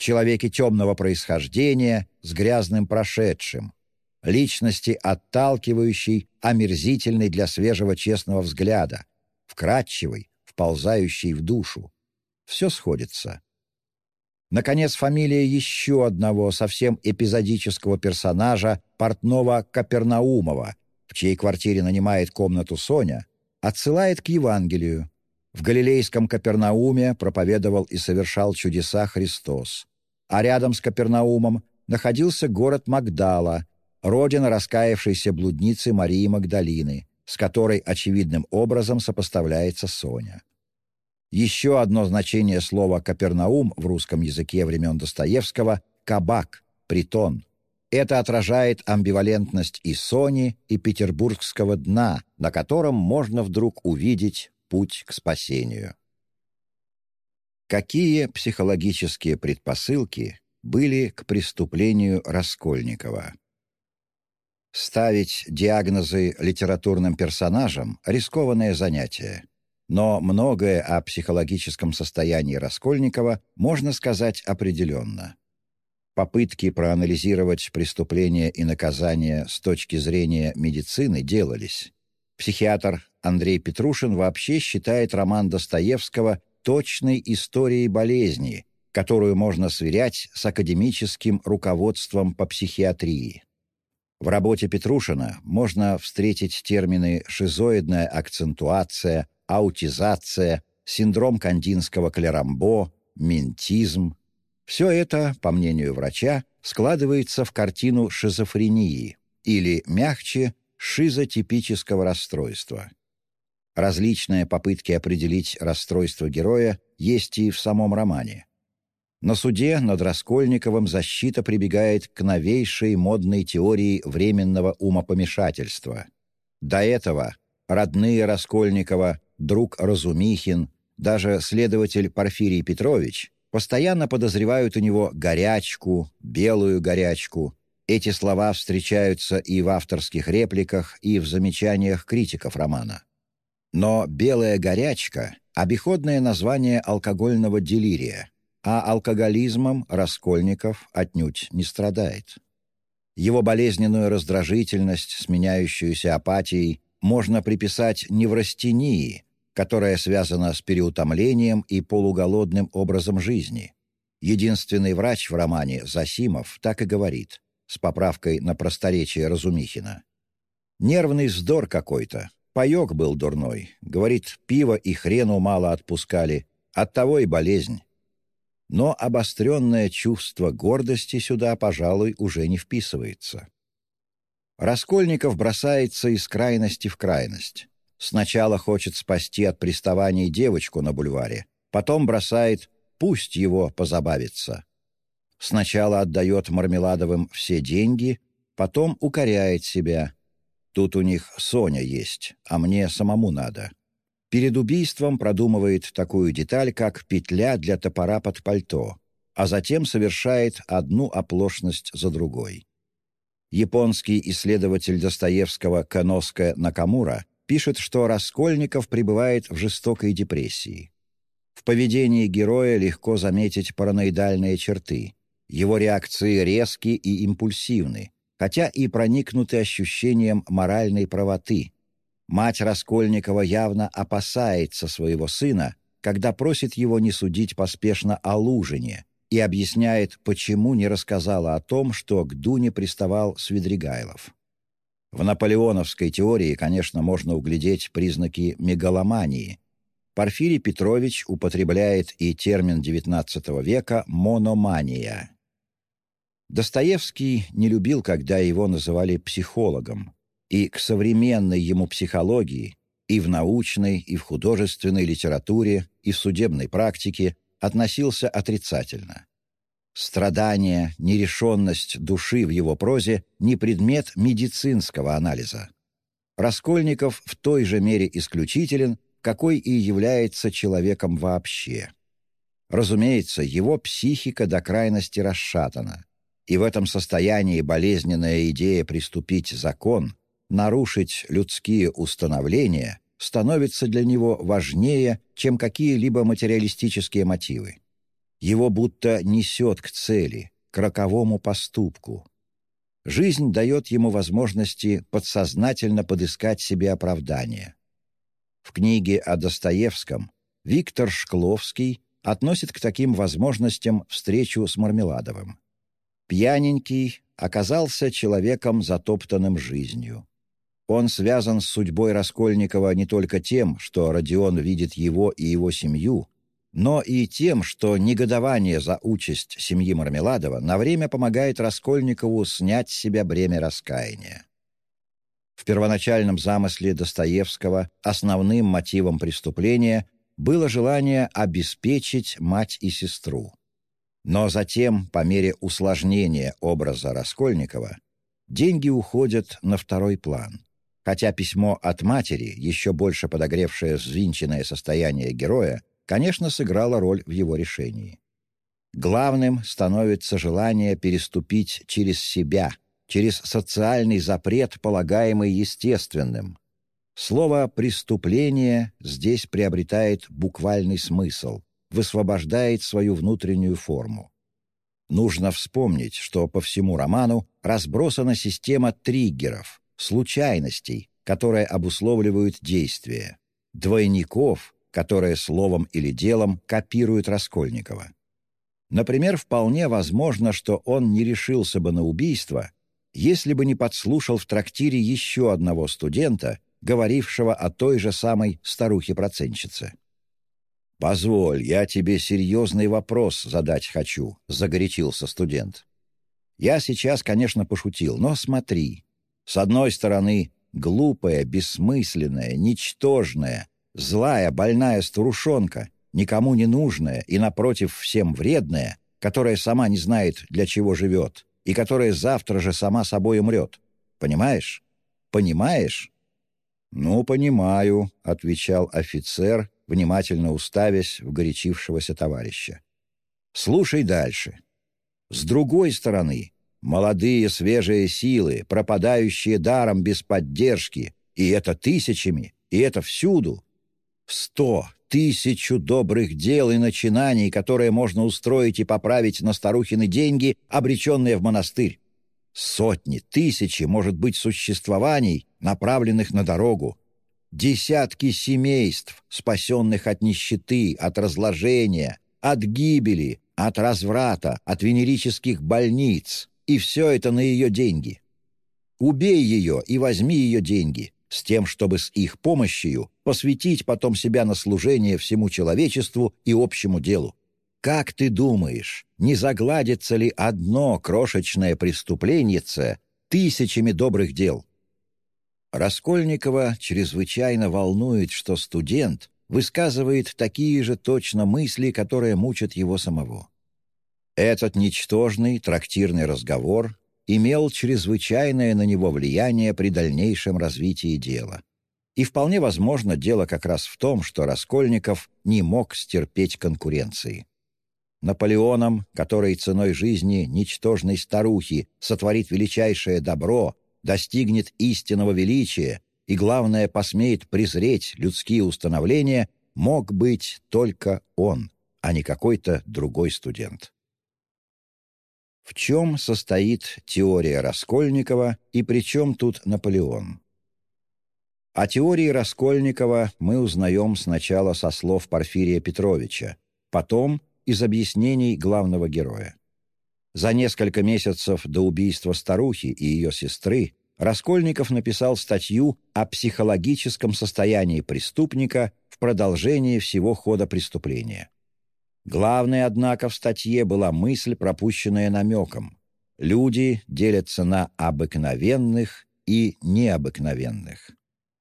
человеке темного происхождения с грязным прошедшим, личности отталкивающей, омерзительной для свежего честного взгляда, вкрадчивой, вползающей в душу. Все сходится. Наконец, фамилия еще одного совсем эпизодического персонажа, портного Капернаумова, в чьей квартире нанимает комнату Соня, отсылает к Евангелию. В галилейском Капернауме проповедовал и совершал чудеса Христос. А рядом с Капернаумом находился город Магдала, родина раскаявшейся блудницы Марии Магдалины, с которой очевидным образом сопоставляется Соня. Еще одно значение слова «Капернаум» в русском языке времен Достоевского — «кабак», «притон». Это отражает амбивалентность и Сони, и петербургского дна, на котором можно вдруг увидеть путь к спасению. Какие психологические предпосылки были к преступлению Раскольникова? Ставить диагнозы литературным персонажам — рискованное занятие. Но многое о психологическом состоянии Раскольникова можно сказать определенно. Попытки проанализировать преступления и наказания с точки зрения медицины делались. Психиатр Андрей Петрушин вообще считает роман Достоевского точной историей болезни, которую можно сверять с академическим руководством по психиатрии. В работе Петрушина можно встретить термины «шизоидная акцентуация», аутизация, синдром кандинского клерамбо, ментизм. Все это, по мнению врача, складывается в картину шизофрении или, мягче, шизотипического расстройства. Различные попытки определить расстройство героя есть и в самом романе. На суде над Раскольниковым защита прибегает к новейшей модной теории временного умопомешательства. До этого родные Раскольникова друг Разумихин, даже следователь Порфирий Петрович постоянно подозревают у него горячку, белую горячку. Эти слова встречаются и в авторских репликах, и в замечаниях критиков романа. Но «белая горячка» — обиходное название алкогольного делирия, а алкоголизмом Раскольников отнюдь не страдает. Его болезненную раздражительность, сменяющуюся апатией, можно приписать неврастении, которая связана с переутомлением и полуголодным образом жизни. Единственный врач в романе, Засимов, так и говорит, с поправкой на просторечие Разумихина. «Нервный вздор какой-то. Паек был дурной. Говорит, пиво и хрену мало отпускали. Оттого и болезнь. Но обостренное чувство гордости сюда, пожалуй, уже не вписывается. Раскольников бросается из крайности в крайность. Сначала хочет спасти от приставаний девочку на бульваре, потом бросает «пусть его позабавится». Сначала отдает Мармеладовым все деньги, потом укоряет себя. Тут у них Соня есть, а мне самому надо. Перед убийством продумывает такую деталь, как петля для топора под пальто, а затем совершает одну оплошность за другой. Японский исследователь Достоевского Каноска Накамура пишет, что Раскольников пребывает в жестокой депрессии. В поведении героя легко заметить параноидальные черты. Его реакции резки и импульсивны, хотя и проникнуты ощущением моральной правоты. Мать Раскольникова явно опасается своего сына, когда просит его не судить поспешно о Лужине и объясняет, почему не рассказала о том, что к Дуне приставал Свидригайлов. В наполеоновской теории, конечно, можно углядеть признаки мегаломании. Порфирий Петрович употребляет и термин XIX века «мономания». Достоевский не любил, когда его называли психологом, и к современной ему психологии и в научной, и в художественной литературе, и в судебной практике относился отрицательно. Страдание, нерешенность души в его прозе не предмет медицинского анализа. Раскольников в той же мере исключителен, какой и является человеком вообще. Разумеется, его психика до крайности расшатана, и в этом состоянии болезненная идея приступить закон, нарушить людские установления становится для него важнее, чем какие-либо материалистические мотивы. Его будто несет к цели, к роковому поступку. Жизнь дает ему возможности подсознательно подыскать себе оправдание. В книге о Достоевском Виктор Шкловский относит к таким возможностям встречу с Мармеладовым. Пьяненький оказался человеком, затоптанным жизнью. Он связан с судьбой Раскольникова не только тем, что Родион видит его и его семью, но и тем, что негодование за участь семьи Мармеладова на время помогает Раскольникову снять с себя бремя раскаяния. В первоначальном замысле Достоевского основным мотивом преступления было желание обеспечить мать и сестру. Но затем, по мере усложнения образа Раскольникова, деньги уходят на второй план. Хотя письмо от матери, еще больше подогревшее взвинченное состояние героя, конечно, сыграло роль в его решении. Главным становится желание переступить через себя, через социальный запрет, полагаемый естественным. Слово «преступление» здесь приобретает буквальный смысл, высвобождает свою внутреннюю форму. Нужно вспомнить, что по всему роману разбросана система триггеров, случайностей, которые обусловливают действия, двойников, которые словом или делом копируют Раскольникова. Например, вполне возможно, что он не решился бы на убийство, если бы не подслушал в трактире еще одного студента, говорившего о той же самой старухе-процентщице. «Позволь, я тебе серьезный вопрос задать хочу», — загорячился студент. «Я сейчас, конечно, пошутил, но смотри. С одной стороны, глупая, бессмысленная, ничтожная, злая, больная старушонка, никому не нужная и, напротив, всем вредная, которая сама не знает, для чего живет, и которая завтра же сама собой умрет. Понимаешь? Понимаешь?» «Ну, понимаю», — отвечал офицер, внимательно уставясь в горячившегося товарища. «Слушай дальше. С другой стороны, молодые свежие силы, пропадающие даром без поддержки, и это тысячами, и это всюду. Сто, тысячу добрых дел и начинаний, которые можно устроить и поправить на старухины деньги, обреченные в монастырь. Сотни, тысячи, может быть, существований, направленных на дорогу, Десятки семейств, спасенных от нищеты, от разложения, от гибели, от разврата, от венерических больниц. И все это на ее деньги. Убей ее и возьми ее деньги, с тем, чтобы с их помощью посвятить потом себя на служение всему человечеству и общему делу. Как ты думаешь, не загладится ли одно крошечное преступление тысячами добрых дел? Раскольникова чрезвычайно волнует, что студент высказывает такие же точно мысли, которые мучат его самого. Этот ничтожный трактирный разговор имел чрезвычайное на него влияние при дальнейшем развитии дела. И вполне возможно, дело как раз в том, что Раскольников не мог стерпеть конкуренции. Наполеоном, который ценой жизни ничтожной старухи сотворит величайшее добро, достигнет истинного величия и, главное, посмеет презреть людские установления, мог быть только он, а не какой-то другой студент. В чем состоит теория Раскольникова и при чем тут Наполеон? О теории Раскольникова мы узнаем сначала со слов Порфирия Петровича, потом из объяснений главного героя. За несколько месяцев до убийства старухи и ее сестры Раскольников написал статью о психологическом состоянии преступника в продолжении всего хода преступления. Главной, однако, в статье была мысль, пропущенная намеком. Люди делятся на обыкновенных и необыкновенных.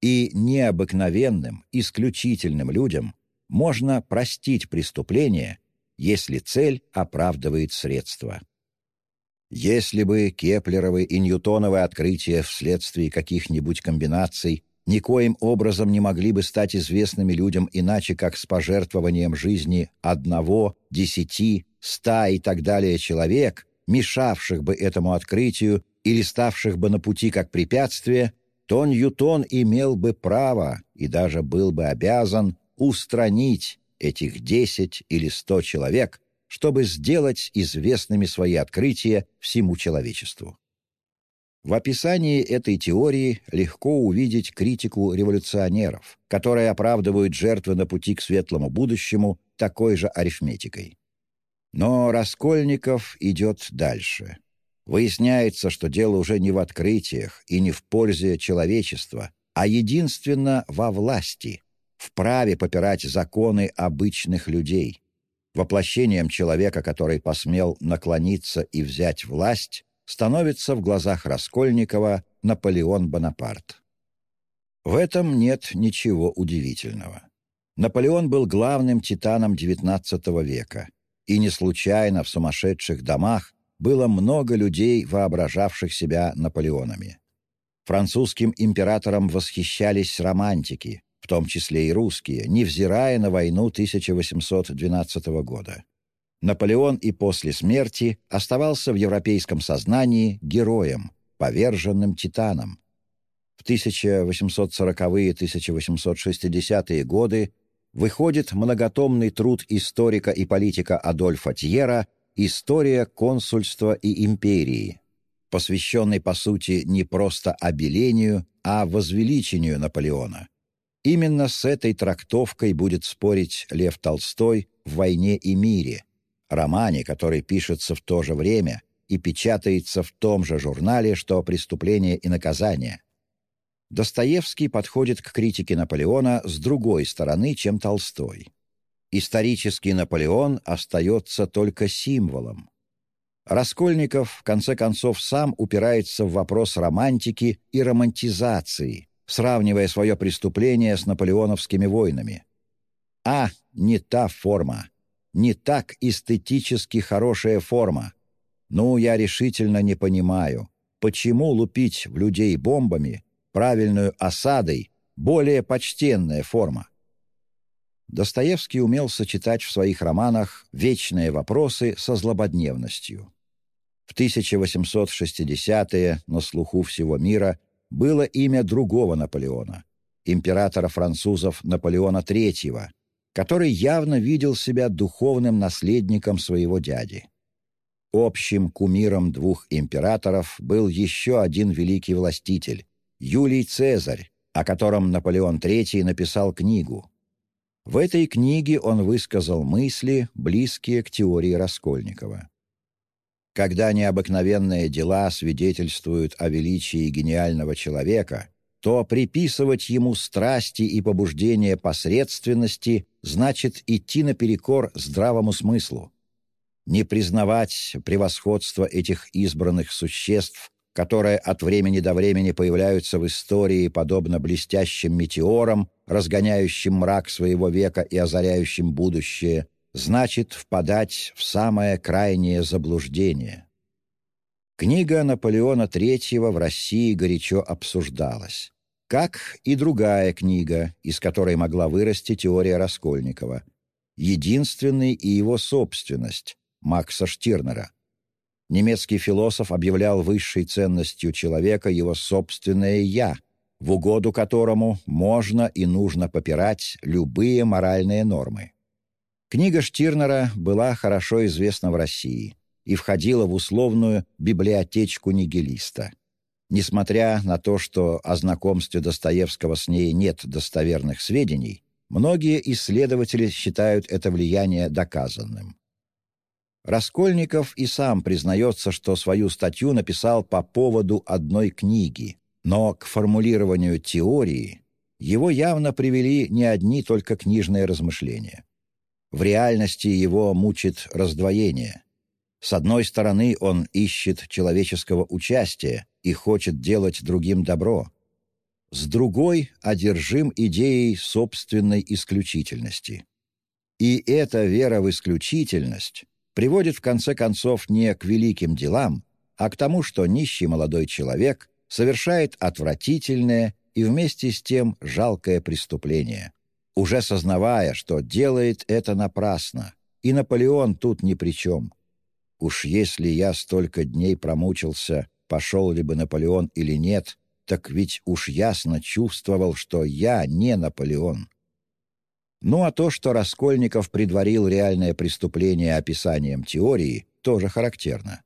И необыкновенным, исключительным людям можно простить преступление, если цель оправдывает средства. Если бы Кеплеровы и Ньютоновы открытия вследствие каких-нибудь комбинаций никоим образом не могли бы стать известными людям иначе, как с пожертвованием жизни одного, десяти, ста и так далее человек, мешавших бы этому открытию или ставших бы на пути как препятствие, то Ньютон имел бы право и даже был бы обязан устранить этих десять или сто человек, чтобы сделать известными свои открытия всему человечеству. В описании этой теории легко увидеть критику революционеров, которые оправдывают жертвы на пути к светлому будущему такой же арифметикой. Но Раскольников идет дальше. Выясняется, что дело уже не в открытиях и не в пользе человечества, а единственно во власти, в праве попирать законы обычных людей. Воплощением человека, который посмел наклониться и взять власть, становится в глазах Раскольникова Наполеон Бонапарт. В этом нет ничего удивительного. Наполеон был главным титаном XIX века, и не случайно в сумасшедших домах было много людей, воображавших себя Наполеонами. Французским императором восхищались романтики, том числе и русские, невзирая на войну 1812 года. Наполеон и после смерти оставался в европейском сознании героем, поверженным титаном. В 1840-1860-е годы выходит многотомный труд историка и политика Адольфа Тьера «История консульства и империи», посвященный, по сути, не просто обелению, а возвеличению Наполеона. Именно с этой трактовкой будет спорить Лев Толстой в «Войне и мире», романе, который пишется в то же время и печатается в том же журнале, что «Преступление и наказание». Достоевский подходит к критике Наполеона с другой стороны, чем Толстой. Исторический Наполеон остается только символом. Раскольников, в конце концов, сам упирается в вопрос романтики и романтизации, сравнивая свое преступление с наполеоновскими войнами. А, не та форма не так эстетически хорошая форма. Ну, я решительно не понимаю, почему лупить в людей бомбами, правильную осадой, более почтенная форма. Достоевский умел сочетать в своих романах вечные вопросы со злободневностью. В 1860-е на слуху всего мира было имя другого Наполеона, императора французов Наполеона III, который явно видел себя духовным наследником своего дяди. Общим кумиром двух императоров был еще один великий властитель — Юлий Цезарь, о котором Наполеон III написал книгу. В этой книге он высказал мысли, близкие к теории Раскольникова. Когда необыкновенные дела свидетельствуют о величии гениального человека, то приписывать ему страсти и побуждения посредственности значит идти наперекор здравому смыслу. Не признавать превосходство этих избранных существ, которые от времени до времени появляются в истории подобно блестящим метеорам, разгоняющим мрак своего века и озаряющим будущее, значит впадать в самое крайнее заблуждение. Книга Наполеона III в России горячо обсуждалась. Как и другая книга, из которой могла вырасти теория Раскольникова. Единственный и его собственность Макса Штирнера. Немецкий философ объявлял высшей ценностью человека его собственное «я», в угоду которому можно и нужно попирать любые моральные нормы. Книга Штирнера была хорошо известна в России и входила в условную библиотечку нигилиста. Несмотря на то, что о знакомстве Достоевского с ней нет достоверных сведений, многие исследователи считают это влияние доказанным. Раскольников и сам признается, что свою статью написал по поводу одной книги, но к формулированию теории его явно привели не одни только книжные размышления. В реальности его мучит раздвоение. С одной стороны, он ищет человеческого участия и хочет делать другим добро. С другой — одержим идеей собственной исключительности. И эта вера в исключительность приводит в конце концов не к великим делам, а к тому, что нищий молодой человек совершает отвратительное и вместе с тем жалкое преступление, уже сознавая, что делает это напрасно, и Наполеон тут ни при чем — Уж если я столько дней промучился, пошел ли бы Наполеон или нет, так ведь уж ясно чувствовал, что я не Наполеон. Ну а то, что Раскольников предварил реальное преступление описанием теории, тоже характерно.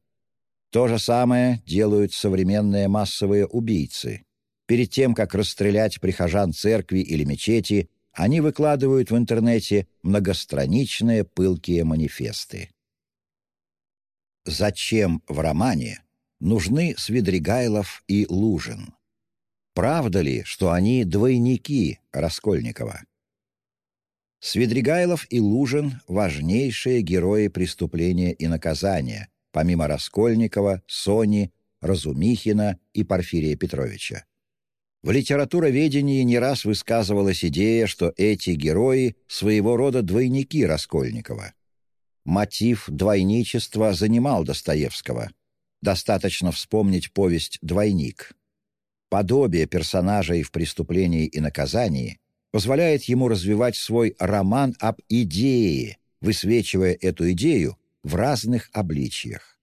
То же самое делают современные массовые убийцы. Перед тем, как расстрелять прихожан церкви или мечети, они выкладывают в интернете многостраничные пылкие манифесты. Зачем в романе нужны Свидригайлов и Лужин? Правда ли, что они двойники Раскольникова? Свидригайлов и Лужин — важнейшие герои преступления и наказания, помимо Раскольникова, Сони, Разумихина и Порфирия Петровича. В литературоведении не раз высказывалась идея, что эти герои — своего рода двойники Раскольникова. Мотив двойничества занимал Достоевского. Достаточно вспомнить повесть «Двойник», подобие персонажей в «Преступлении и наказании» позволяет ему развивать свой роман об идее, высвечивая эту идею в разных обличьях.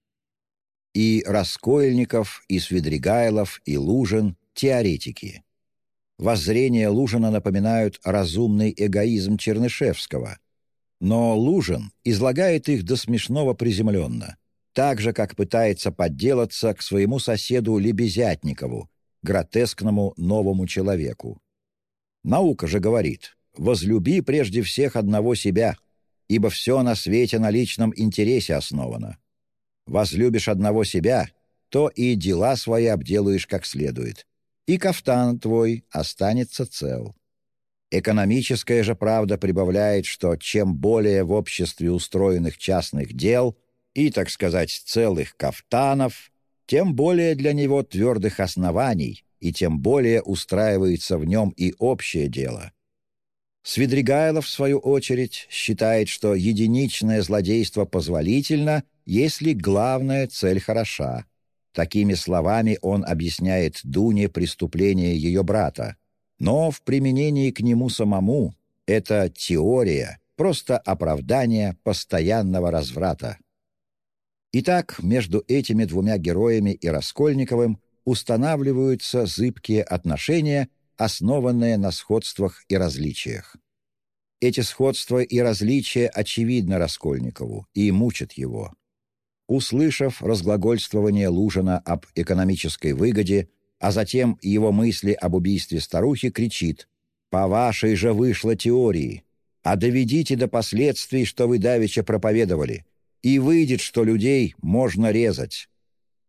И Раскольников, и Свидригайлов, и Лужин — теоретики. Воззрения Лужина напоминают разумный эгоизм Чернышевского. Но Лужин излагает их до смешного приземленно, так же, как пытается подделаться к своему соседу Лебезятникову, гротескному новому человеку. Наука же говорит, возлюби прежде всех одного себя, ибо все на свете на личном интересе основано. Возлюбишь одного себя, то и дела свои обделаешь как следует, и кафтан твой останется цел. Экономическая же правда прибавляет, что чем более в обществе устроенных частных дел и, так сказать, целых кафтанов, тем более для него твердых оснований, и тем более устраивается в нем и общее дело. Свидригайлов, в свою очередь, считает, что единичное злодейство позволительно, если главная цель хороша. Такими словами он объясняет Дуне преступление ее брата. Но в применении к нему самому это теория, просто оправдание постоянного разврата. Итак, между этими двумя героями и Раскольниковым устанавливаются зыбкие отношения, основанные на сходствах и различиях. Эти сходства и различия очевидны Раскольникову и мучат его. Услышав разглагольствование Лужина об экономической выгоде, а затем его мысли об убийстве старухи, кричит «По вашей же вышло теории, а доведите до последствий, что вы давеча проповедовали, и выйдет, что людей можно резать.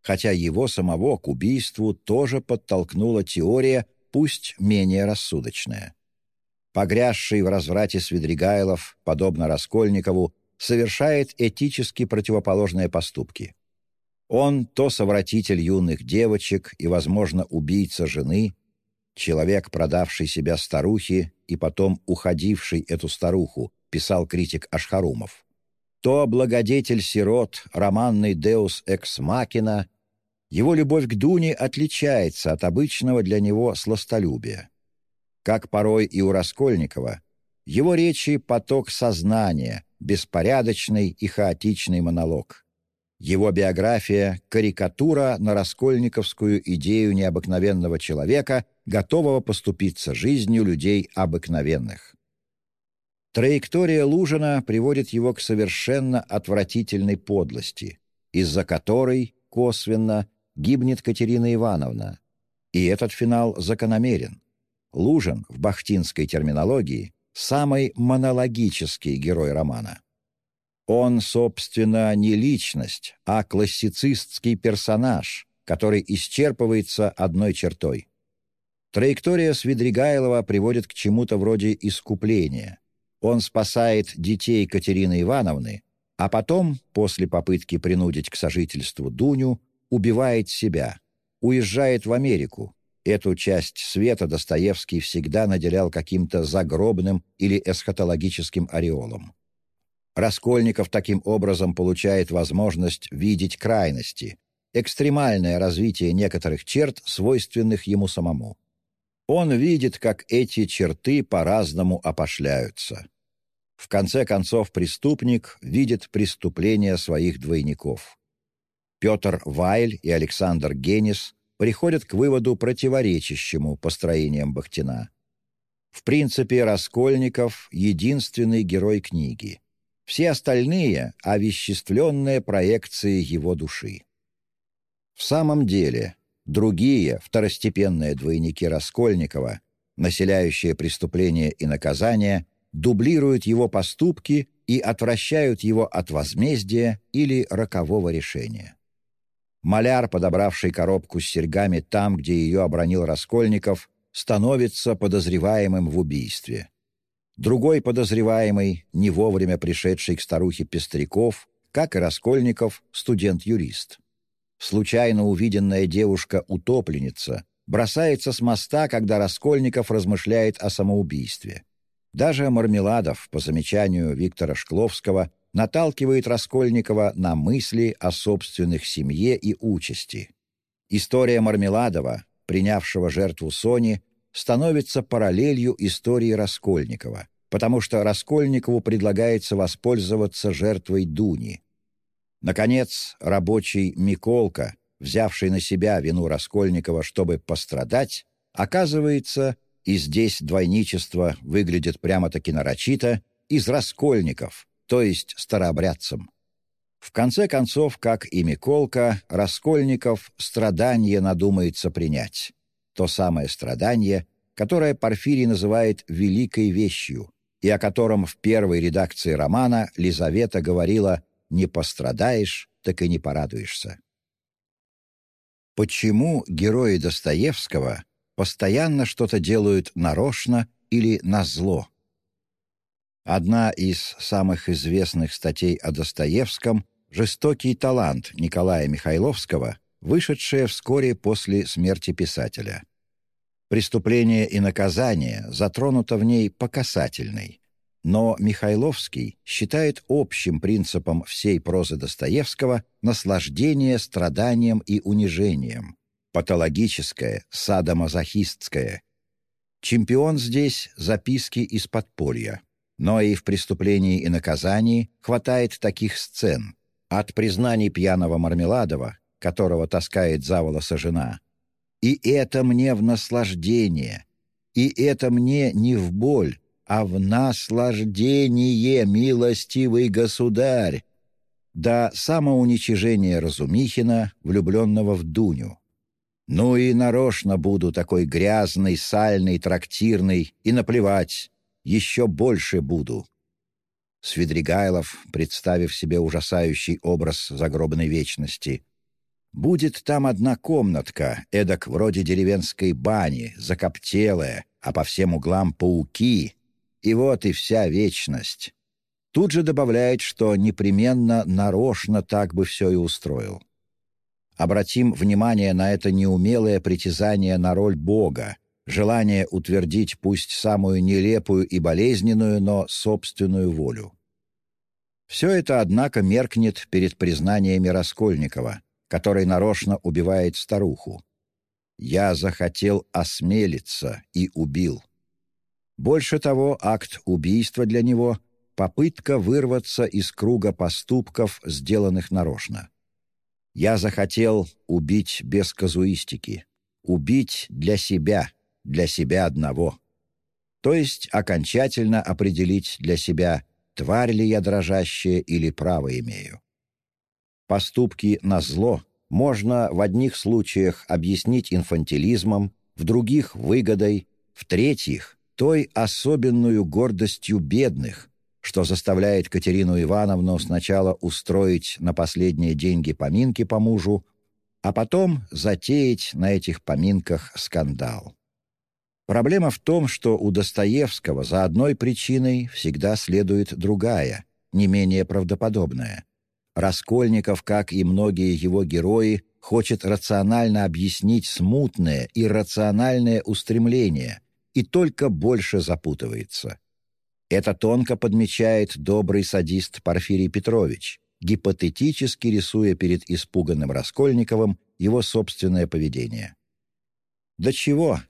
Хотя его самого к убийству тоже подтолкнула теория, пусть менее рассудочная. Погрязший в разврате Свидригайлов, подобно Раскольникову, совершает этически противоположные поступки. Он то совратитель юных девочек и, возможно, убийца жены, человек, продавший себя старухе и потом уходивший эту старуху, писал критик Ашхарумов то благодетель сирот, романный Деус Экс Макина, его любовь к Дуне отличается от обычного для него сластолюбия. Как порой и у Раскольникова, его речи — поток сознания, беспорядочный и хаотичный монолог. Его биография — карикатура на раскольниковскую идею необыкновенного человека, готового поступиться жизнью людей обыкновенных. Траектория Лужина приводит его к совершенно отвратительной подлости, из-за которой, косвенно, гибнет Катерина Ивановна. И этот финал закономерен. Лужин в бахтинской терминологии — самый монологический герой романа. Он, собственно, не личность, а классицистский персонаж, который исчерпывается одной чертой. Траектория Свидригайлова приводит к чему-то вроде искупления. Он спасает детей Катерины Ивановны, а потом, после попытки принудить к сожительству Дуню, убивает себя, уезжает в Америку. Эту часть света Достоевский всегда наделял каким-то загробным или эсхатологическим ореолом. Раскольников таким образом получает возможность видеть крайности, экстремальное развитие некоторых черт, свойственных ему самому. Он видит, как эти черты по-разному опошляются. В конце концов, преступник видит преступления своих двойников. Петр Вайль и Александр Генис приходят к выводу противоречащему построениям Бахтина. В принципе, Раскольников — единственный герой книги. Все остальные — овеществленные проекции его души. В самом деле, другие, второстепенные двойники Раскольникова, населяющие преступления и наказания, дублируют его поступки и отвращают его от возмездия или рокового решения. Маляр, подобравший коробку с серьгами там, где ее обронил Раскольников, становится подозреваемым в убийстве. Другой подозреваемый, не вовремя пришедший к старухе Пестряков, как и Раскольников, студент-юрист. Случайно увиденная девушка-утопленница бросается с моста, когда Раскольников размышляет о самоубийстве. Даже Мармеладов, по замечанию Виктора Шкловского, наталкивает Раскольникова на мысли о собственных семье и участи. История Мармеладова, принявшего жертву Сони, становится параллелью истории Раскольникова, потому что Раскольникову предлагается воспользоваться жертвой Дуни. Наконец, рабочий Миколка, взявший на себя вину Раскольникова, чтобы пострадать, оказывается и здесь двойничество выглядит прямо-таки нарочито, из раскольников, то есть старообрядцам. В конце концов, как и Миколка, Раскольников страдание надумается принять. То самое страдание, которое Порфирий называет «великой вещью», и о котором в первой редакции романа Лизавета говорила «не пострадаешь, так и не порадуешься». Почему герои Достоевского постоянно что-то делают нарочно или назло. Одна из самых известных статей о Достоевском «Жестокий талант» Николая Михайловского, вышедшая вскоре после смерти писателя. Преступление и наказание затронуто в ней по касательной, но Михайловский считает общим принципом всей прозы Достоевского наслаждение страданием и унижением, патологическое, садомазохистское. Чемпион здесь — записки из подполья. Но и в «Преступлении и наказании» хватает таких сцен. От признаний пьяного Мармеладова, которого таскает за волосы жена. «И это мне в наслаждение, и это мне не в боль, а в наслаждение, милостивый государь!» до самоуничижения Разумихина, влюбленного в Дуню. Ну и нарочно буду такой грязный, сальный, трактирный, и наплевать, еще больше буду». Свидригайлов, представив себе ужасающий образ загробной вечности, «Будет там одна комнатка, эдак вроде деревенской бани, закоптелая, а по всем углам пауки, и вот и вся вечность». Тут же добавляет, что непременно нарочно так бы все и устроил. Обратим внимание на это неумелое притязание на роль Бога, желание утвердить пусть самую нелепую и болезненную, но собственную волю. Все это, однако, меркнет перед признаниями Раскольникова, который нарочно убивает старуху. «Я захотел осмелиться и убил». Больше того, акт убийства для него — попытка вырваться из круга поступков, сделанных нарочно. Я захотел убить без казуистики, убить для себя, для себя одного. То есть окончательно определить для себя, тварь ли я дрожащая или право имею. Поступки на зло можно в одних случаях объяснить инфантилизмом, в других — выгодой, в третьих — той особенную гордостью бедных, что заставляет Катерину Ивановну сначала устроить на последние деньги поминки по мужу, а потом затеять на этих поминках скандал. Проблема в том, что у Достоевского за одной причиной всегда следует другая, не менее правдоподобная. Раскольников, как и многие его герои, хочет рационально объяснить смутное, иррациональное устремление и только больше запутывается. Это тонко подмечает добрый садист Порфирий Петрович, гипотетически рисуя перед испуганным Раскольниковым его собственное поведение. «Да чего?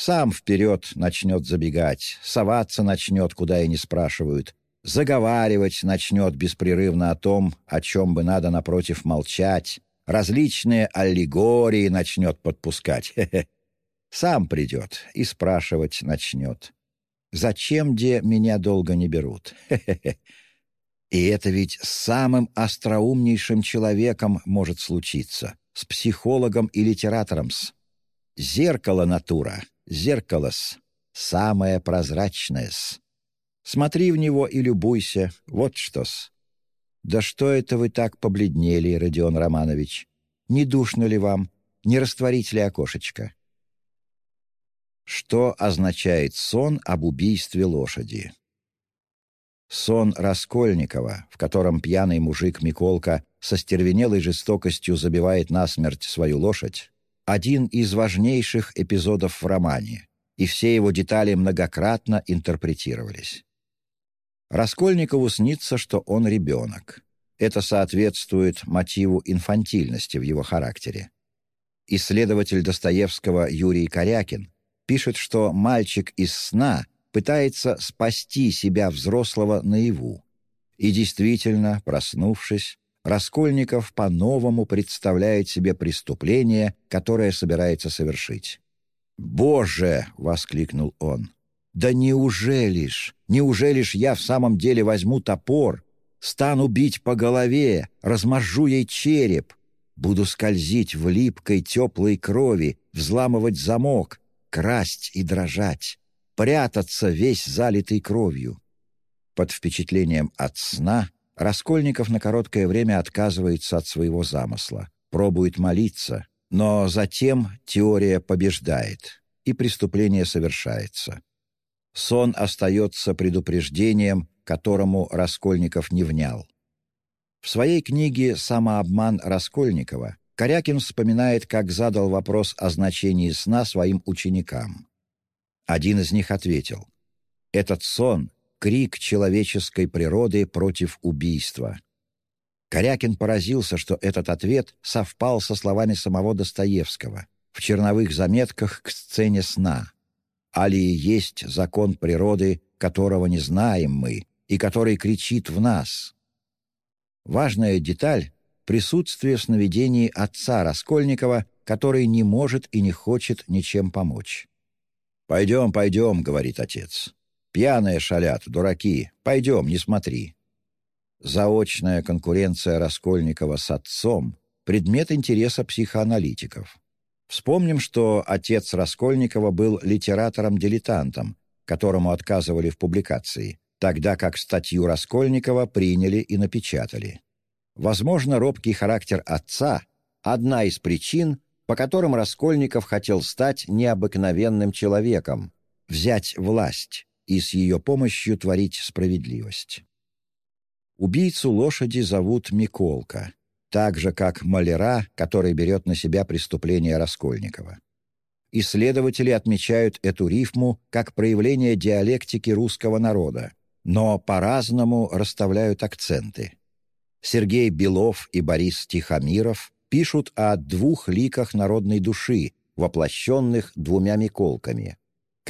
Сам вперед начнет забегать, соваться начнет, куда и не спрашивают, заговаривать начнет беспрерывно о том, о чем бы надо напротив молчать, различные аллегории начнет подпускать. Сам придет и спрашивать начнет. Зачем, где меня долго не берут? И это ведь с самым остроумнейшим человеком может случиться. с психологом и литератором-с. Зеркало натура, зеркало-с, самое прозрачное-с. Смотри в него и любуйся, вот что-с. Да что это вы так побледнели, Родион Романович? Не душно ли вам? Не растворить ли окошечко? Что означает сон об убийстве лошади? Сон Раскольникова, в котором пьяный мужик Миколка со стервенелой жестокостью забивает насмерть свою лошадь, один из важнейших эпизодов в романе, и все его детали многократно интерпретировались. Раскольникову снится, что он ребенок. Это соответствует мотиву инфантильности в его характере. Исследователь Достоевского Юрий Корякин пишет, что мальчик из сна пытается спасти себя взрослого наяву. И действительно, проснувшись, Раскольников по-новому представляет себе преступление, которое собирается совершить. «Боже!» — воскликнул он. «Да неужели ж, неужели ж я в самом деле возьму топор, стану бить по голове, размажу ей череп, буду скользить в липкой теплой крови, взламывать замок, красть и дрожать, прятаться весь залитый кровью?» Под впечатлением от сна Раскольников на короткое время отказывается от своего замысла, пробует молиться, но затем теория побеждает, и преступление совершается. Сон остается предупреждением, которому Раскольников не внял. В своей книге «Самообман Раскольникова» Корякин вспоминает, как задал вопрос о значении сна своим ученикам. Один из них ответил, «Этот сон — крик человеческой природы против убийства». Корякин поразился, что этот ответ совпал со словами самого Достоевского в черновых заметках к сцене сна али есть закон природы, которого не знаем мы и который кричит в нас. Важная деталь — присутствие в сновидении отца Раскольникова, который не может и не хочет ничем помочь. «Пойдем, пойдем», — говорит отец. «Пьяные шалят, дураки. Пойдем, не смотри». Заочная конкуренция Раскольникова с отцом — предмет интереса психоаналитиков. Вспомним, что отец Раскольникова был литератором-дилетантом, которому отказывали в публикации, тогда как статью Раскольникова приняли и напечатали. Возможно, робкий характер отца – одна из причин, по которым Раскольников хотел стать необыкновенным человеком, взять власть и с ее помощью творить справедливость. Убийцу лошади зовут Миколка так же, как Маляра, который берет на себя преступление Раскольникова. Исследователи отмечают эту рифму как проявление диалектики русского народа, но по-разному расставляют акценты. Сергей Белов и Борис Тихомиров пишут о двух ликах народной души, воплощенных двумя Миколками.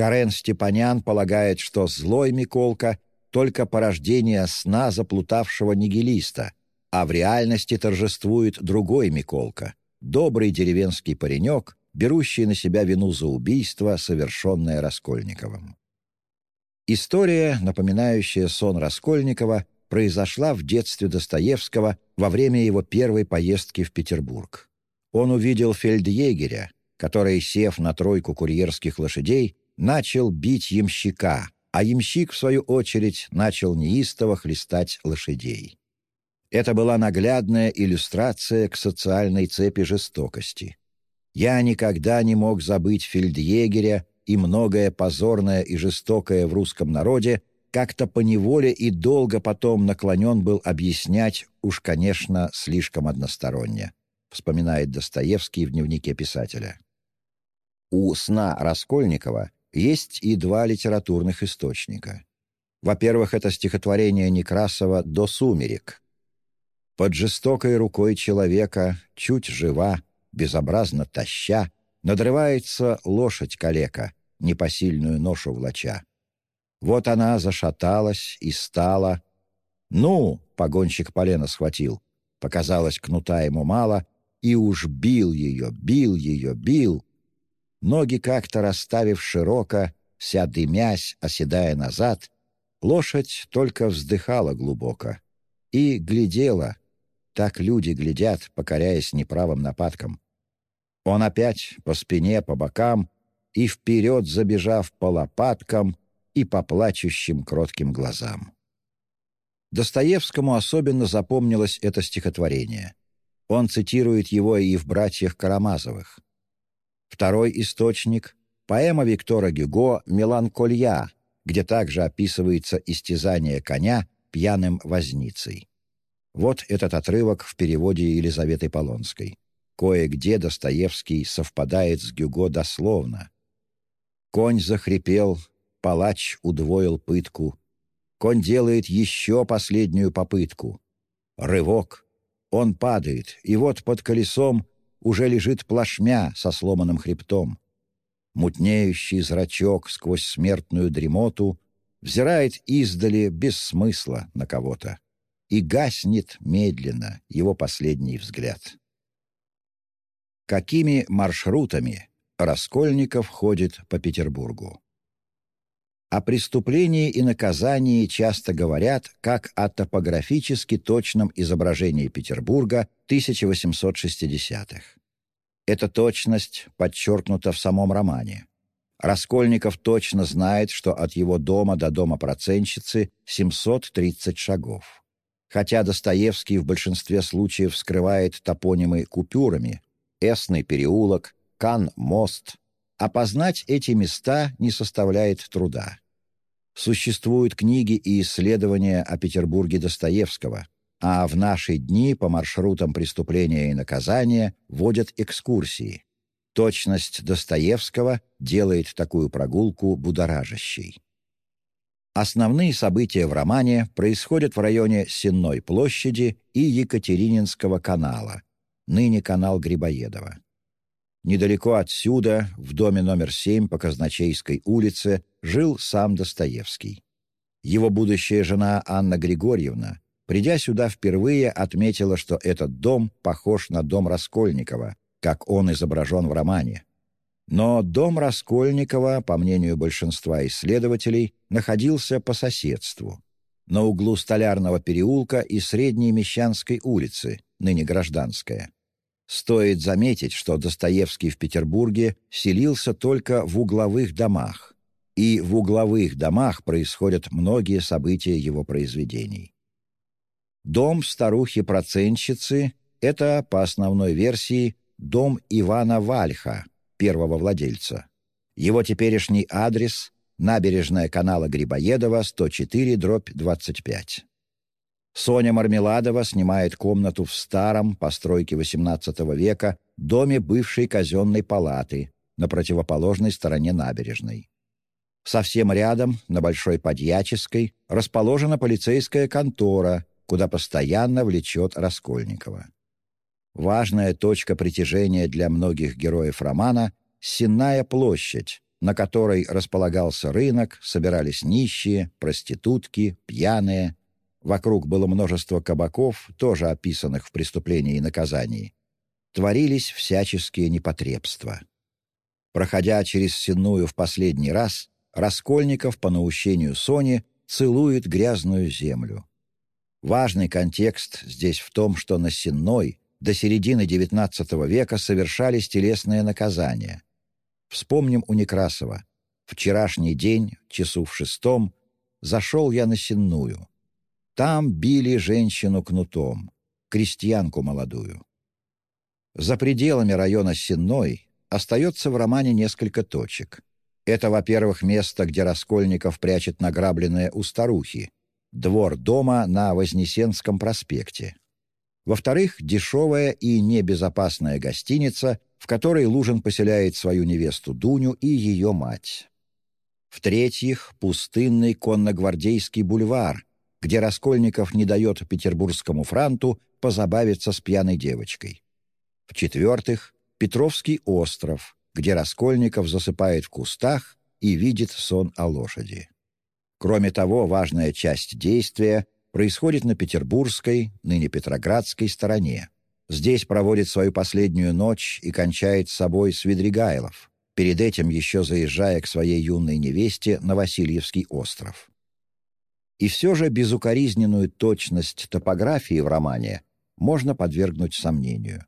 Карен Степанян полагает, что злой Миколка — только порождение сна заплутавшего нигилиста — а в реальности торжествует другой Миколка, добрый деревенский паренек, берущий на себя вину за убийство, совершенное Раскольниковым. История, напоминающая сон Раскольникова, произошла в детстве Достоевского во время его первой поездки в Петербург. Он увидел фельдъегеря, который, сев на тройку курьерских лошадей, начал бить ямщика, а ямщик, в свою очередь, начал неистово хлестать лошадей. Это была наглядная иллюстрация к социальной цепи жестокости. Я никогда не мог забыть фельдъегеря и многое позорное и жестокое в русском народе, как-то поневоле и долго потом наклонен был объяснять, уж, конечно, слишком односторонне, вспоминает Достоевский в дневнике писателя. У «Сна» Раскольникова есть и два литературных источника. Во-первых, это стихотворение Некрасова «До сумерек», под жестокой рукой человека, чуть жива, безобразно таща, надрывается лошадь калека, непосильную ношу влача. Вот она зашаталась и стала. «Ну!» — погонщик полена схватил. Показалось, кнута ему мало, и уж бил ее, бил ее, бил. Ноги как-то расставив широко, вся дымясь, оседая назад, лошадь только вздыхала глубоко и глядела, так люди глядят, покоряясь неправым нападкам. Он опять по спине, по бокам и вперед забежав по лопаткам и по плачущим кротким глазам. Достоевскому особенно запомнилось это стихотворение. Он цитирует его и в «Братьях Карамазовых». Второй источник — поэма Виктора Гюго «Меланколья», где также описывается истязание коня пьяным возницей. Вот этот отрывок в переводе Елизаветы Полонской. Кое-где Достоевский совпадает с Гюго дословно. «Конь захрипел, палач удвоил пытку, Конь делает еще последнюю попытку. Рывок. Он падает, и вот под колесом уже лежит плашмя со сломанным хребтом. Мутнеющий зрачок сквозь смертную дремоту взирает издали без смысла на кого-то и гаснет медленно его последний взгляд. Какими маршрутами Раскольников ходит по Петербургу? О преступлении и наказании часто говорят как о топографически точном изображении Петербурга 1860-х. Эта точность подчеркнута в самом романе. Раскольников точно знает, что от его дома до дома проценщицы 730 шагов. Хотя Достоевский в большинстве случаев скрывает топонимы купюрами «Эсный переулок», «Кан-мост», Опознать эти места не составляет труда. Существуют книги и исследования о Петербурге Достоевского, а в наши дни по маршрутам преступления и наказания водят экскурсии. Точность Достоевского делает такую прогулку будоражащей. Основные события в романе происходят в районе Сенной площади и Екатерининского канала, ныне канал Грибоедова. Недалеко отсюда, в доме номер 7 по Казначейской улице, жил сам Достоевский. Его будущая жена Анна Григорьевна, придя сюда впервые, отметила, что этот дом похож на дом Раскольникова, как он изображен в романе. Но дом Раскольникова, по мнению большинства исследователей, находился по соседству, на углу Столярного переулка и Средней Мещанской улицы, ныне Гражданская. Стоит заметить, что Достоевский в Петербурге селился только в угловых домах, и в угловых домах происходят многие события его произведений. Дом старухи-процентщицы — это, по основной версии, дом Ивана Вальха, первого владельца. Его теперешний адрес — набережная канала Грибоедова, 104, дробь 25. Соня Мармеладова снимает комнату в старом, постройке XVIII века, доме бывшей казенной палаты на противоположной стороне набережной. Совсем рядом, на Большой Подьяческой, расположена полицейская контора, куда постоянно влечет Раскольникова. Важная точка притяжения для многих героев романа — Сенная площадь, на которой располагался рынок, собирались нищие, проститутки, пьяные, Вокруг было множество кабаков, тоже описанных в «Преступлении и наказании». Творились всяческие непотребства. Проходя через Сенную в последний раз, Раскольников по наущению Сони целует грязную землю. Важный контекст здесь в том, что на Сенной до середины XIX века совершались телесные наказания. Вспомним у Некрасова. «Вчерашний день, часу в шестом, зашел я на Сенную. Там били женщину кнутом, крестьянку молодую. За пределами района Сенной остается в романе несколько точек. Это, во-первых, место, где Раскольников прячет награбленное у старухи, двор дома на Вознесенском проспекте. Во-вторых, дешевая и небезопасная гостиница, в которой Лужин поселяет свою невесту Дуню и ее мать. В-третьих, пустынный конногвардейский бульвар, где Раскольников не дает петербургскому франту позабавиться с пьяной девочкой. В-четвертых, Петровский остров, где Раскольников засыпает в кустах и видит сон о лошади. Кроме того, важная часть действия происходит на петербургской, ныне петроградской стороне. Здесь проводит свою последнюю ночь и кончает с собой Свидригайлов, перед этим еще заезжая к своей юной невесте на Васильевский остров. И все же безукоризненную точность топографии в романе можно подвергнуть сомнению.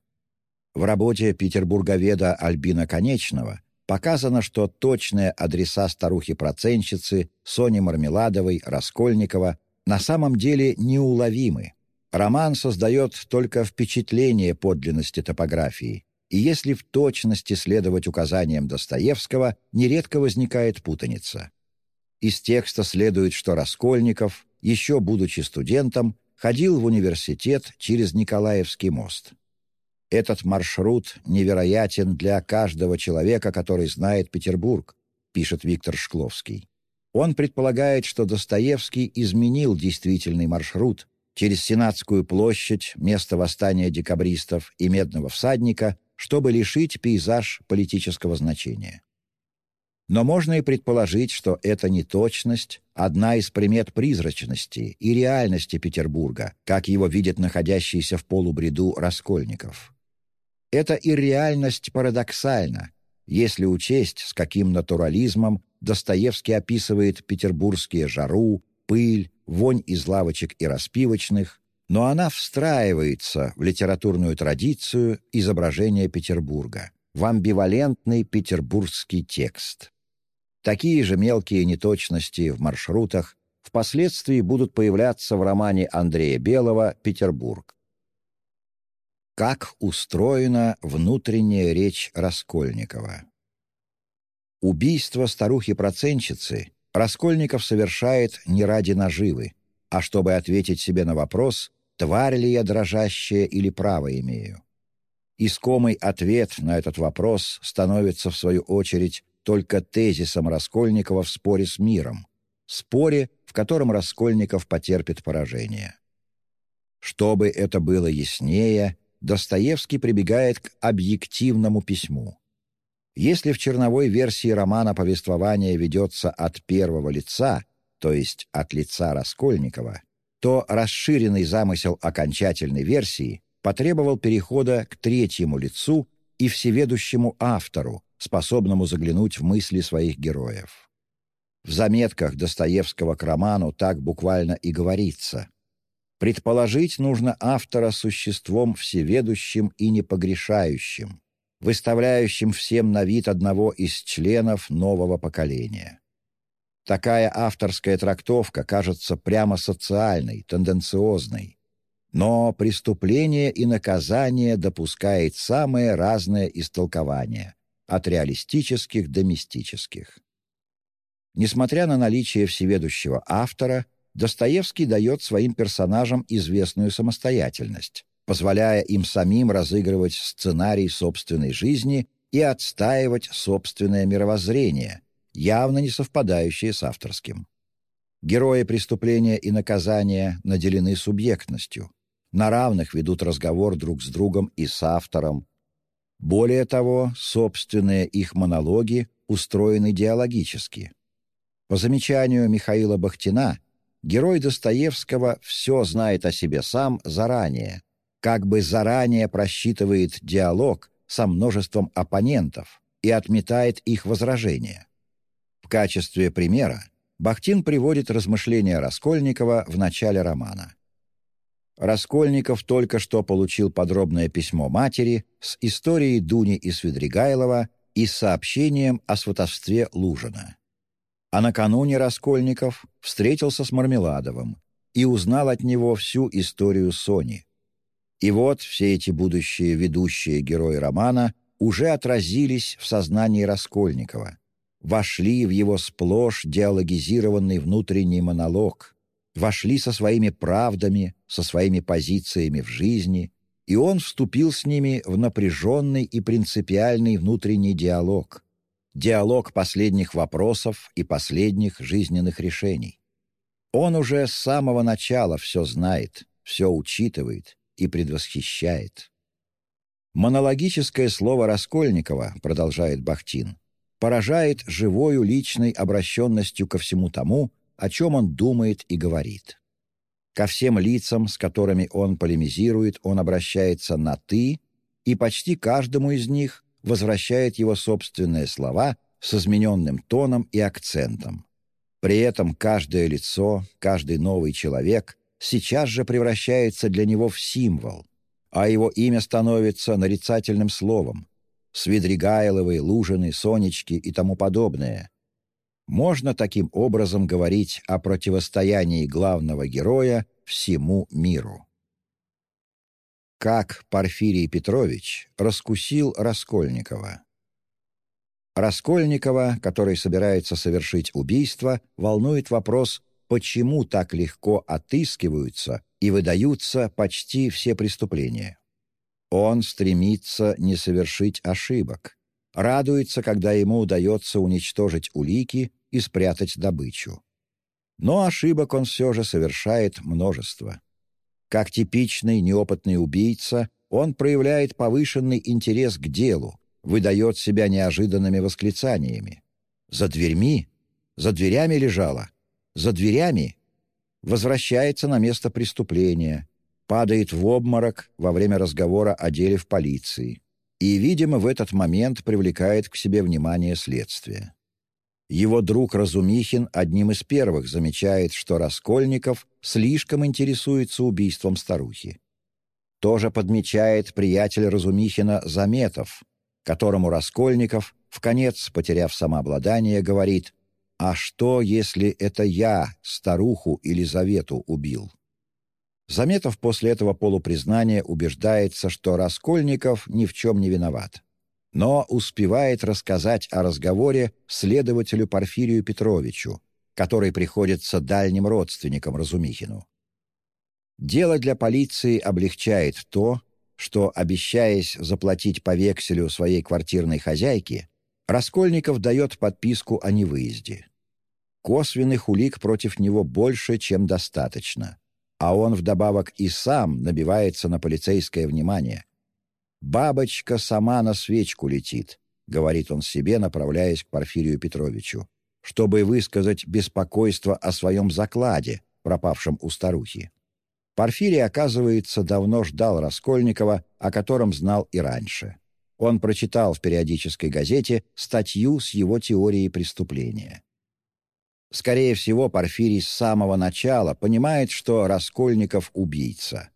В работе петербурговеда Альбина Конечного показано, что точные адреса старухи-проценщицы Сони Мармеладовой, Раскольникова на самом деле неуловимы. Роман создает только впечатление подлинности топографии, и если в точности следовать указаниям Достоевского, нередко возникает путаница. Из текста следует, что Раскольников, еще будучи студентом, ходил в университет через Николаевский мост. Этот маршрут невероятен для каждого человека, который знает Петербург, пишет Виктор Шкловский. Он предполагает, что Достоевский изменил действительный маршрут через Сенатскую площадь, место восстания декабристов и Медного всадника, чтобы лишить пейзаж политического значения. Но можно и предположить, что эта неточность — одна из примет призрачности и реальности Петербурга, как его видят находящиеся в полубреду Раскольников. Эта ирреальность парадоксальна, если учесть, с каким натурализмом Достоевский описывает петербургские жару, пыль, вонь из лавочек и распивочных, но она встраивается в литературную традицию изображения Петербурга, в амбивалентный петербургский текст. Такие же мелкие неточности в маршрутах впоследствии будут появляться в романе Андрея Белого «Петербург». Как устроена внутренняя речь Раскольникова? Убийство старухи-проценщицы Раскольников совершает не ради наживы, а чтобы ответить себе на вопрос, тварь ли я дрожащая или право имею. Искомый ответ на этот вопрос становится, в свою очередь, только тезисом Раскольникова в споре с миром, споре, в котором Раскольников потерпит поражение. Чтобы это было яснее, Достоевский прибегает к объективному письму. Если в черновой версии романа повествование ведется от первого лица, то есть от лица Раскольникова, то расширенный замысел окончательной версии потребовал перехода к третьему лицу и всеведущему автору, способному заглянуть в мысли своих героев. В заметках Достоевского к роману так буквально и говорится. Предположить нужно автора существом всеведущим и непогрешающим, выставляющим всем на вид одного из членов нового поколения. Такая авторская трактовка кажется прямо социальной, тенденциозной, но преступление и наказание допускает самые разные истолкования, от реалистических до мистических. Несмотря на наличие всеведущего автора, Достоевский дает своим персонажам известную самостоятельность, позволяя им самим разыгрывать сценарий собственной жизни и отстаивать собственное мировоззрение, явно не совпадающее с авторским. Герои преступления и наказания наделены субъектностью, на равных ведут разговор друг с другом и с автором, более того, собственные их монологи устроены диалогически. По замечанию Михаила Бахтина, герой Достоевского все знает о себе сам заранее, как бы заранее просчитывает диалог со множеством оппонентов и отметает их возражения. В качестве примера Бахтин приводит размышления Раскольникова в начале романа. Раскольников только что получил подробное письмо матери с историей Дуни и Свидригайлова и сообщением о сватовстве Лужина. А накануне Раскольников встретился с Мармеладовым и узнал от него всю историю Сони. И вот все эти будущие ведущие герои романа уже отразились в сознании Раскольникова, вошли в его сплошь диалогизированный внутренний монолог, вошли со своими правдами, со своими позициями в жизни, и он вступил с ними в напряженный и принципиальный внутренний диалог, диалог последних вопросов и последних жизненных решений. Он уже с самого начала все знает, все учитывает и предвосхищает. Монологическое слово Раскольникова, продолжает Бахтин, поражает живою личной обращенностью ко всему тому, о чем он думает и говорит. Ко всем лицам, с которыми он полемизирует, он обращается на «ты», и почти каждому из них возвращает его собственные слова с измененным тоном и акцентом. При этом каждое лицо, каждый новый человек сейчас же превращается для него в символ, а его имя становится нарицательным словом. Свидригайловы, Лужины, Сонечки и тому подобное. Можно таким образом говорить о противостоянии главного героя всему миру. Как Порфирий Петрович раскусил Раскольникова Раскольникова, который собирается совершить убийство, волнует вопрос, почему так легко отыскиваются и выдаются почти все преступления. Он стремится не совершить ошибок, радуется, когда ему удается уничтожить улики и спрятать добычу. Но ошибок он все же совершает множество. Как типичный неопытный убийца, он проявляет повышенный интерес к делу, выдает себя неожиданными восклицаниями. «За дверьми? За дверями лежала? За дверями?» Возвращается на место преступления, падает в обморок во время разговора о деле в полиции и, видимо, в этот момент привлекает к себе внимание следствия. Его друг Разумихин одним из первых замечает, что Раскольников слишком интересуется убийством старухи. Тоже подмечает приятель Разумихина Заметов, которому Раскольников, в конец потеряв самообладание, говорит «А что, если это я старуху Елизавету убил?» Заметов после этого полупризнания убеждается, что Раскольников ни в чем не виноват, но успевает рассказать о разговоре следователю Порфирию Петровичу, который приходится дальним родственником Разумихину. Дело для полиции облегчает то, что, обещаясь заплатить по векселю своей квартирной хозяйке, Раскольников дает подписку о невыезде. Косвенных улик против него больше, чем достаточно, а он вдобавок и сам набивается на полицейское внимание. «Бабочка сама на свечку летит», — говорит он себе, направляясь к Порфирию Петровичу, чтобы высказать беспокойство о своем закладе, пропавшем у старухи. Порфирий, оказывается, давно ждал Раскольникова, о котором знал и раньше. Он прочитал в периодической газете статью с его теорией преступления. Скорее всего, Порфирий с самого начала понимает, что Раскольников — убийца.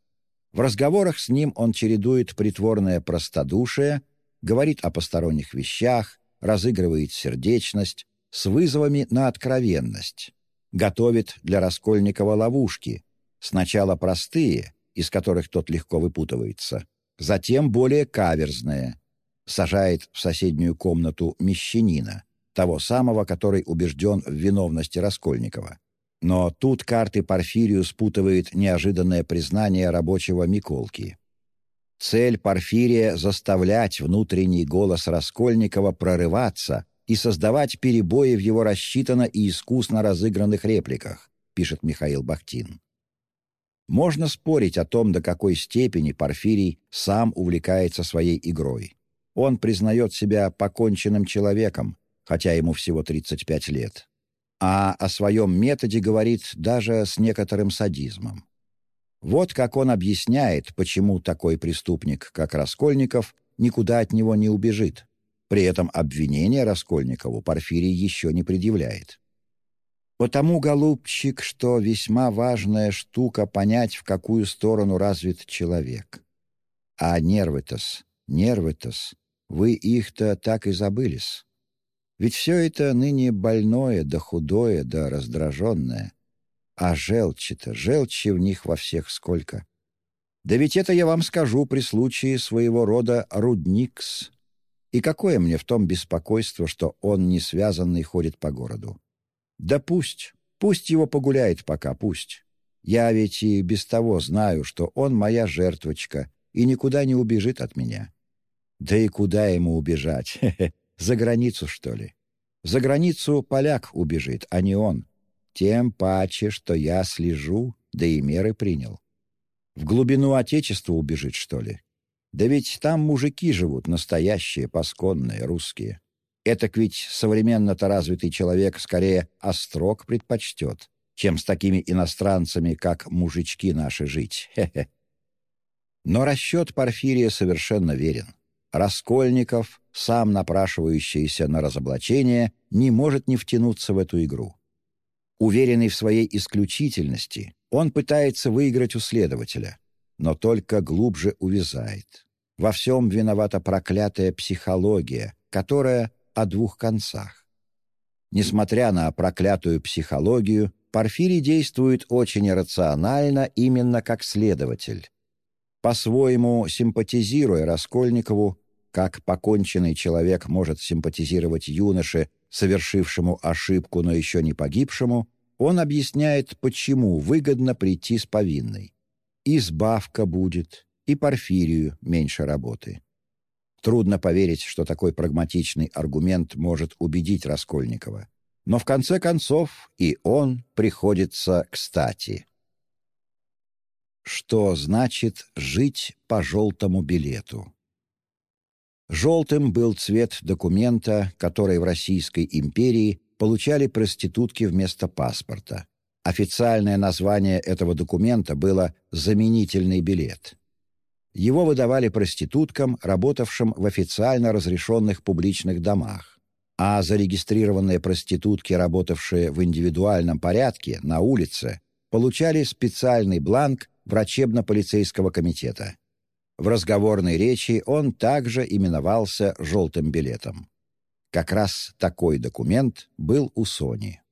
В разговорах с ним он чередует притворное простодушие, говорит о посторонних вещах, разыгрывает сердечность с вызовами на откровенность, готовит для Раскольникова ловушки, Сначала простые, из которых тот легко выпутывается, затем более каверзные. Сажает в соседнюю комнату мещанина, того самого, который убежден в виновности Раскольникова. Но тут карты Порфирию спутывает неожиданное признание рабочего Миколки. Цель Порфирия — заставлять внутренний голос Раскольникова прорываться и создавать перебои в его рассчитанно и искусно разыгранных репликах, пишет Михаил Бахтин. Можно спорить о том, до какой степени Порфирий сам увлекается своей игрой. Он признает себя поконченным человеком, хотя ему всего 35 лет. А о своем методе говорит даже с некоторым садизмом. Вот как он объясняет, почему такой преступник, как Раскольников, никуда от него не убежит. При этом обвинение Раскольникову Порфирий еще не предъявляет. Потому, голубчик, что весьма важная штука понять, в какую сторону развит человек. А нервы-тос, нервы-тос, вы их-то так и забылись. Ведь все это ныне больное, да худое, да раздраженное. А желчи-то, желчи в них во всех сколько. Да ведь это я вам скажу при случае своего рода рудникс. И какое мне в том беспокойство, что он не связанный ходит по городу? Да пусть, пусть его погуляет пока, пусть. Я ведь и без того знаю, что он моя жертвочка и никуда не убежит от меня. Да и куда ему убежать? За границу, что ли? За границу поляк убежит, а не он. Тем паче, что я слежу, да и меры принял. В глубину Отечества убежит, что ли? Да ведь там мужики живут, настоящие, пасконные, русские. Этак ведь современно-то развитый человек скорее острог предпочтет, чем с такими иностранцами, как мужички наши, жить. Хе-хе. Но расчет Порфирия совершенно верен. Раскольников, сам напрашивающийся на разоблачение, не может не втянуться в эту игру. Уверенный в своей исключительности, он пытается выиграть у следователя. но только глубже увязает. Во всем виновата проклятая психология, которая о двух концах. Несмотря на проклятую психологию, Порфирий действует очень рационально именно как следователь. По-своему симпатизируя Раскольникову, как поконченный человек может симпатизировать юноше, совершившему ошибку, но еще не погибшему, он объясняет, почему выгодно прийти с повинной. Избавка будет, и Порфирию меньше работы. Трудно поверить, что такой прагматичный аргумент может убедить Раскольникова. Но в конце концов и он приходится кстати. Что значит «жить по желтому билету»? Желтым был цвет документа, который в Российской империи получали проститутки вместо паспорта. Официальное название этого документа было «заменительный билет». Его выдавали проституткам, работавшим в официально разрешенных публичных домах. А зарегистрированные проститутки, работавшие в индивидуальном порядке на улице, получали специальный бланк врачебно-полицейского комитета. В разговорной речи он также именовался «желтым билетом». Как раз такой документ был у Сони.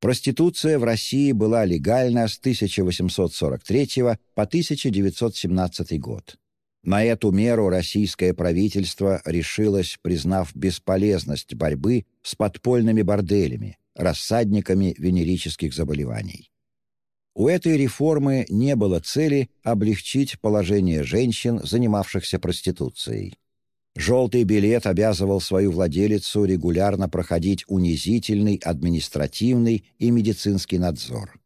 Проституция в России была легальна с 1843 по 1917 год. На эту меру российское правительство решилось, признав бесполезность борьбы с подпольными борделями, рассадниками венерических заболеваний. У этой реформы не было цели облегчить положение женщин, занимавшихся проституцией. Желтый билет обязывал свою владелицу регулярно проходить унизительный административный и медицинский надзор.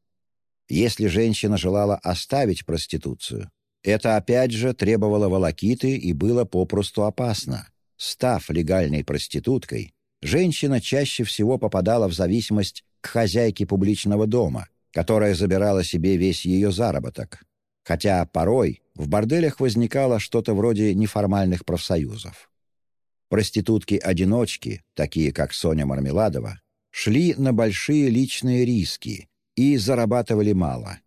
Если женщина желала оставить проституцию, это опять же требовало волокиты и было попросту опасно. Став легальной проституткой, женщина чаще всего попадала в зависимость к хозяйке публичного дома – которая забирала себе весь ее заработок, хотя порой в борделях возникало что-то вроде неформальных профсоюзов. Проститутки-одиночки, такие как Соня Мармеладова, шли на большие личные риски и зарабатывали мало.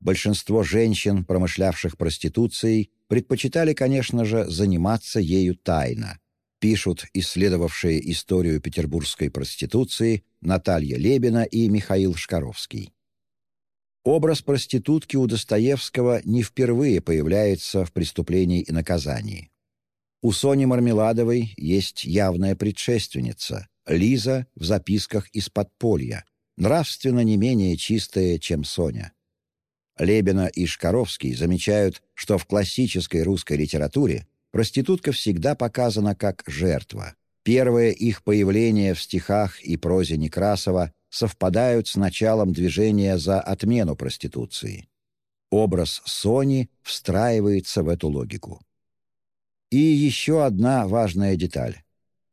Большинство женщин, промышлявших проституцией, предпочитали, конечно же, заниматься ею тайно, пишут исследовавшие историю петербургской проституции Наталья Лебина и Михаил Шкаровский. Образ проститутки у Достоевского не впервые появляется в «Преступлении и наказании». У Сони Мармеладовой есть явная предшественница — Лиза в записках из подполья, нравственно не менее чистая, чем Соня. Лебина и Шкаровский замечают, что в классической русской литературе проститутка всегда показана как жертва. Первое их появление в стихах и прозе Некрасова совпадают с началом движения за отмену проституции. Образ Сони встраивается в эту логику. И еще одна важная деталь.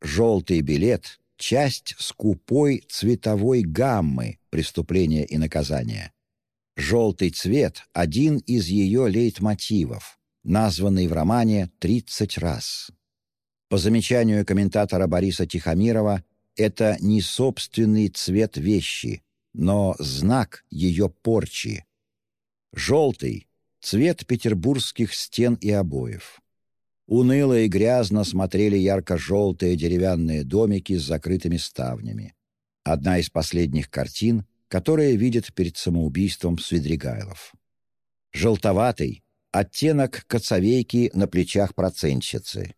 Желтый билет — часть скупой цветовой гаммы преступления и наказания. Желтый цвет — один из ее лейтмотивов, названный в романе «30 раз». По замечанию комментатора Бориса Тихомирова, это не собственный цвет вещи, но знак ее порчи. Желтый — цвет петербургских стен и обоев. Уныло и грязно смотрели ярко-желтые деревянные домики с закрытыми ставнями. Одна из последних картин, которая видит перед самоубийством Свидригайлов. Желтоватый — оттенок коцовейки на плечах процентщицы.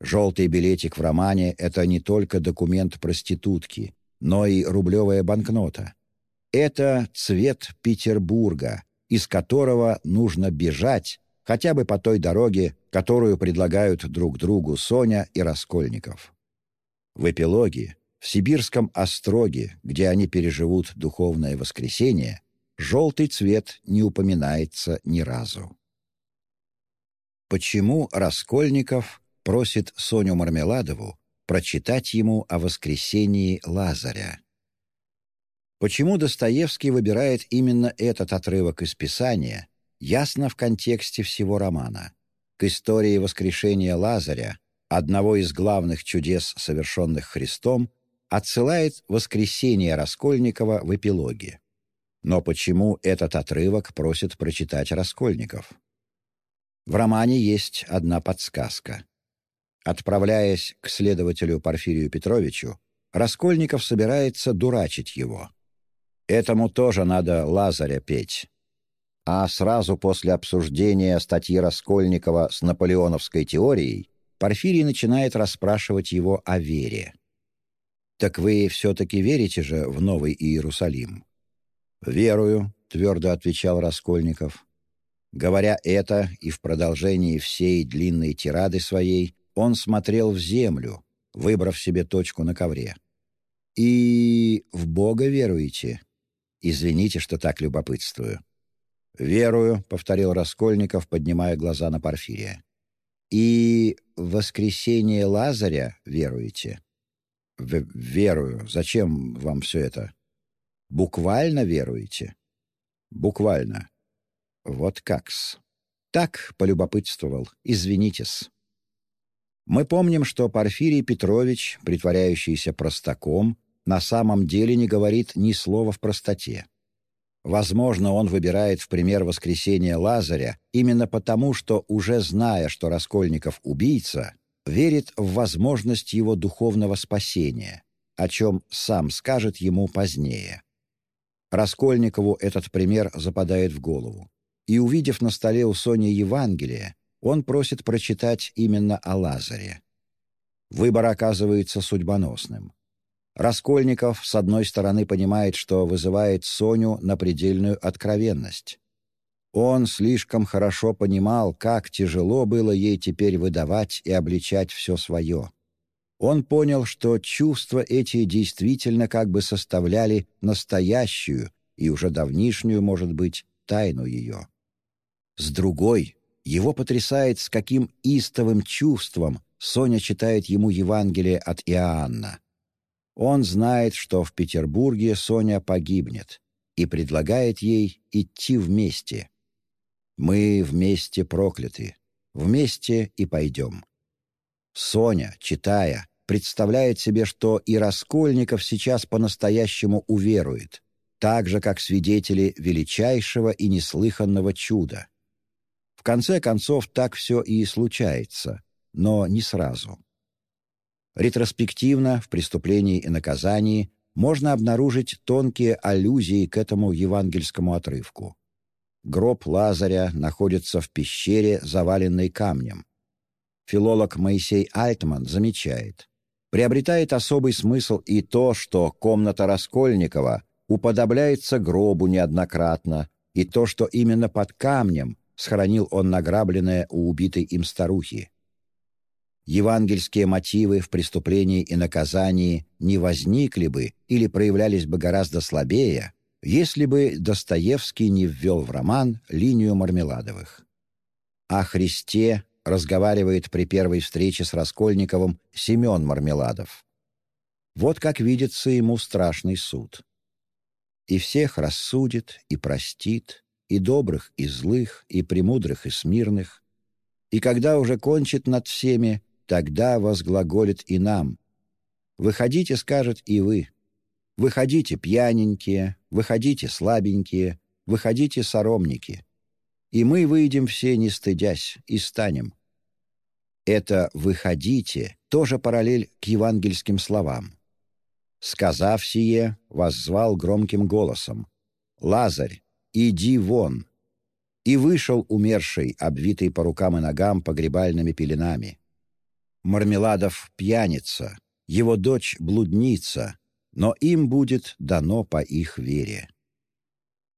Желтый билетик в романе — это не только документ проститутки, но и рублевая банкнота. Это цвет Петербурга, из которого нужно бежать хотя бы по той дороге, которую предлагают друг другу Соня и Раскольников. В эпилоге, в сибирском остроге, где они переживут духовное воскресенье, желтый цвет не упоминается ни разу. Почему Раскольников просит Соню Мармеладову прочитать ему о воскресении Лазаря. Почему Достоевский выбирает именно этот отрывок из Писания, ясно в контексте всего романа. К истории воскрешения Лазаря, одного из главных чудес, совершенных Христом, отсылает воскресение Раскольникова в эпилоге. Но почему этот отрывок просит прочитать Раскольников? В романе есть одна подсказка. Отправляясь к следователю Порфирию Петровичу, Раскольников собирается дурачить его. Этому тоже надо Лазаря петь. А сразу после обсуждения статьи Раскольникова с наполеоновской теорией Порфирий начинает расспрашивать его о вере. «Так вы все-таки верите же в Новый Иерусалим?» «Верую», — твердо отвечал Раскольников. Говоря это и в продолжении всей длинной тирады своей, он смотрел в землю, выбрав себе точку на ковре. «И в Бога веруете?» «Извините, что так любопытствую». «Верую», — повторил Раскольников, поднимая глаза на Порфирия. «И в воскресение Лазаря веруете?» в «Верую. Зачем вам все это?» «Буквально веруете?» «Буквально. Вот как-с. Так полюбопытствовал. Извинитесь». Мы помним, что Порфирий Петрович, притворяющийся простаком, на самом деле не говорит ни слова в простоте. Возможно, он выбирает в пример воскресения Лазаря именно потому, что, уже зная, что Раскольников — убийца, верит в возможность его духовного спасения, о чем сам скажет ему позднее. Раскольникову этот пример западает в голову. И, увидев на столе у Сони Евангелие, он просит прочитать именно о Лазаре. Выбор оказывается судьбоносным. Раскольников, с одной стороны, понимает, что вызывает Соню на предельную откровенность. Он слишком хорошо понимал, как тяжело было ей теперь выдавать и обличать все свое. Он понял, что чувства эти действительно как бы составляли настоящую и уже давнишнюю, может быть, тайну ее. С другой, его потрясает, с каким истовым чувством Соня читает ему Евангелие от Иоанна. Он знает, что в Петербурге Соня погибнет, и предлагает ей идти вместе. «Мы вместе прокляты, вместе и пойдем». Соня, читая, представляет себе, что и Раскольников сейчас по-настоящему уверует, так же, как свидетели величайшего и неслыханного чуда. Конце концов, так все и случается, но не сразу. Ретроспективно, в «Преступлении и наказании» можно обнаружить тонкие аллюзии к этому евангельскому отрывку. Гроб Лазаря находится в пещере, заваленной камнем. Филолог Моисей Альтман замечает, приобретает особый смысл и то, что комната Раскольникова уподобляется гробу неоднократно, и то, что именно под камнем схоронил он награбленное у убитой им старухи евангельские мотивы в преступлении и наказании не возникли бы или проявлялись бы гораздо слабее, если бы Достоевский не ввел в роман линию Мармеладовых. О Христе разговаривает при первой встрече с Раскольниковым Семен Мармеладов. Вот как видится ему страшный суд. «И всех рассудит, и простит, и добрых, и злых, и премудрых, и смирных, и когда уже кончит над всеми, Тогда возглаголит и нам. «Выходите, — скажет и вы. Выходите, пьяненькие, выходите, слабенькие, выходите, соромники. И мы выйдем все, не стыдясь, и станем». Это «выходите» тоже параллель к евангельским словам. Сказав сие, воззвал громким голосом. «Лазарь, иди вон!» И вышел умерший, обвитый по рукам и ногам погребальными пеленами. Мармеладов пьяница, его дочь блудница, но им будет дано по их вере.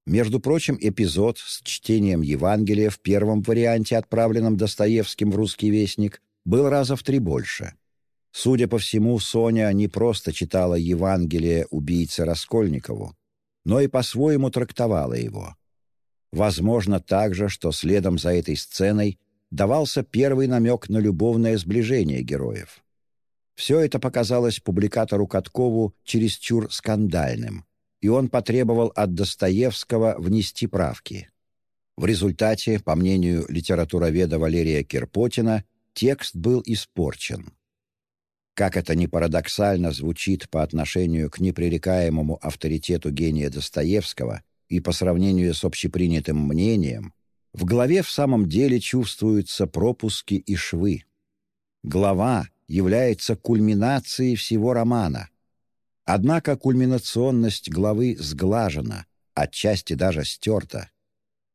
Между прочим, эпизод с чтением Евангелия в первом варианте, отправленном Достоевским в «Русский вестник», был раза в три больше. Судя по всему, Соня не просто читала Евангелие убийце Раскольникову, но и по-своему трактовала его. Возможно также, что следом за этой сценой давался первый намек на любовное сближение героев. Все это показалось публикатору Каткову чересчур скандальным, и он потребовал от Достоевского внести правки. В результате, по мнению литературоведа Валерия Кирпотина, текст был испорчен. Как это ни парадоксально звучит по отношению к непререкаемому авторитету гения Достоевского, и по сравнению с общепринятым мнением, в главе в самом деле чувствуются пропуски и швы. Глава является кульминацией всего романа. Однако кульминационность главы сглажена, отчасти даже стерта.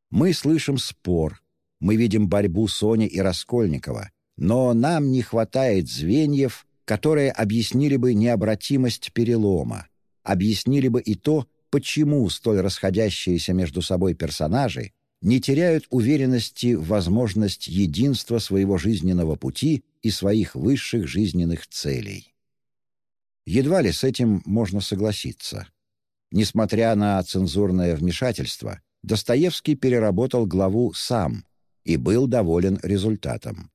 Мы слышим спор, мы видим борьбу Сони и Раскольникова, но нам не хватает звеньев, которые объяснили бы необратимость перелома, объяснили бы и то, почему столь расходящиеся между собой персонажи не теряют уверенности в возможность единства своего жизненного пути и своих высших жизненных целей. Едва ли с этим можно согласиться. Несмотря на цензурное вмешательство, Достоевский переработал главу сам и был доволен результатом.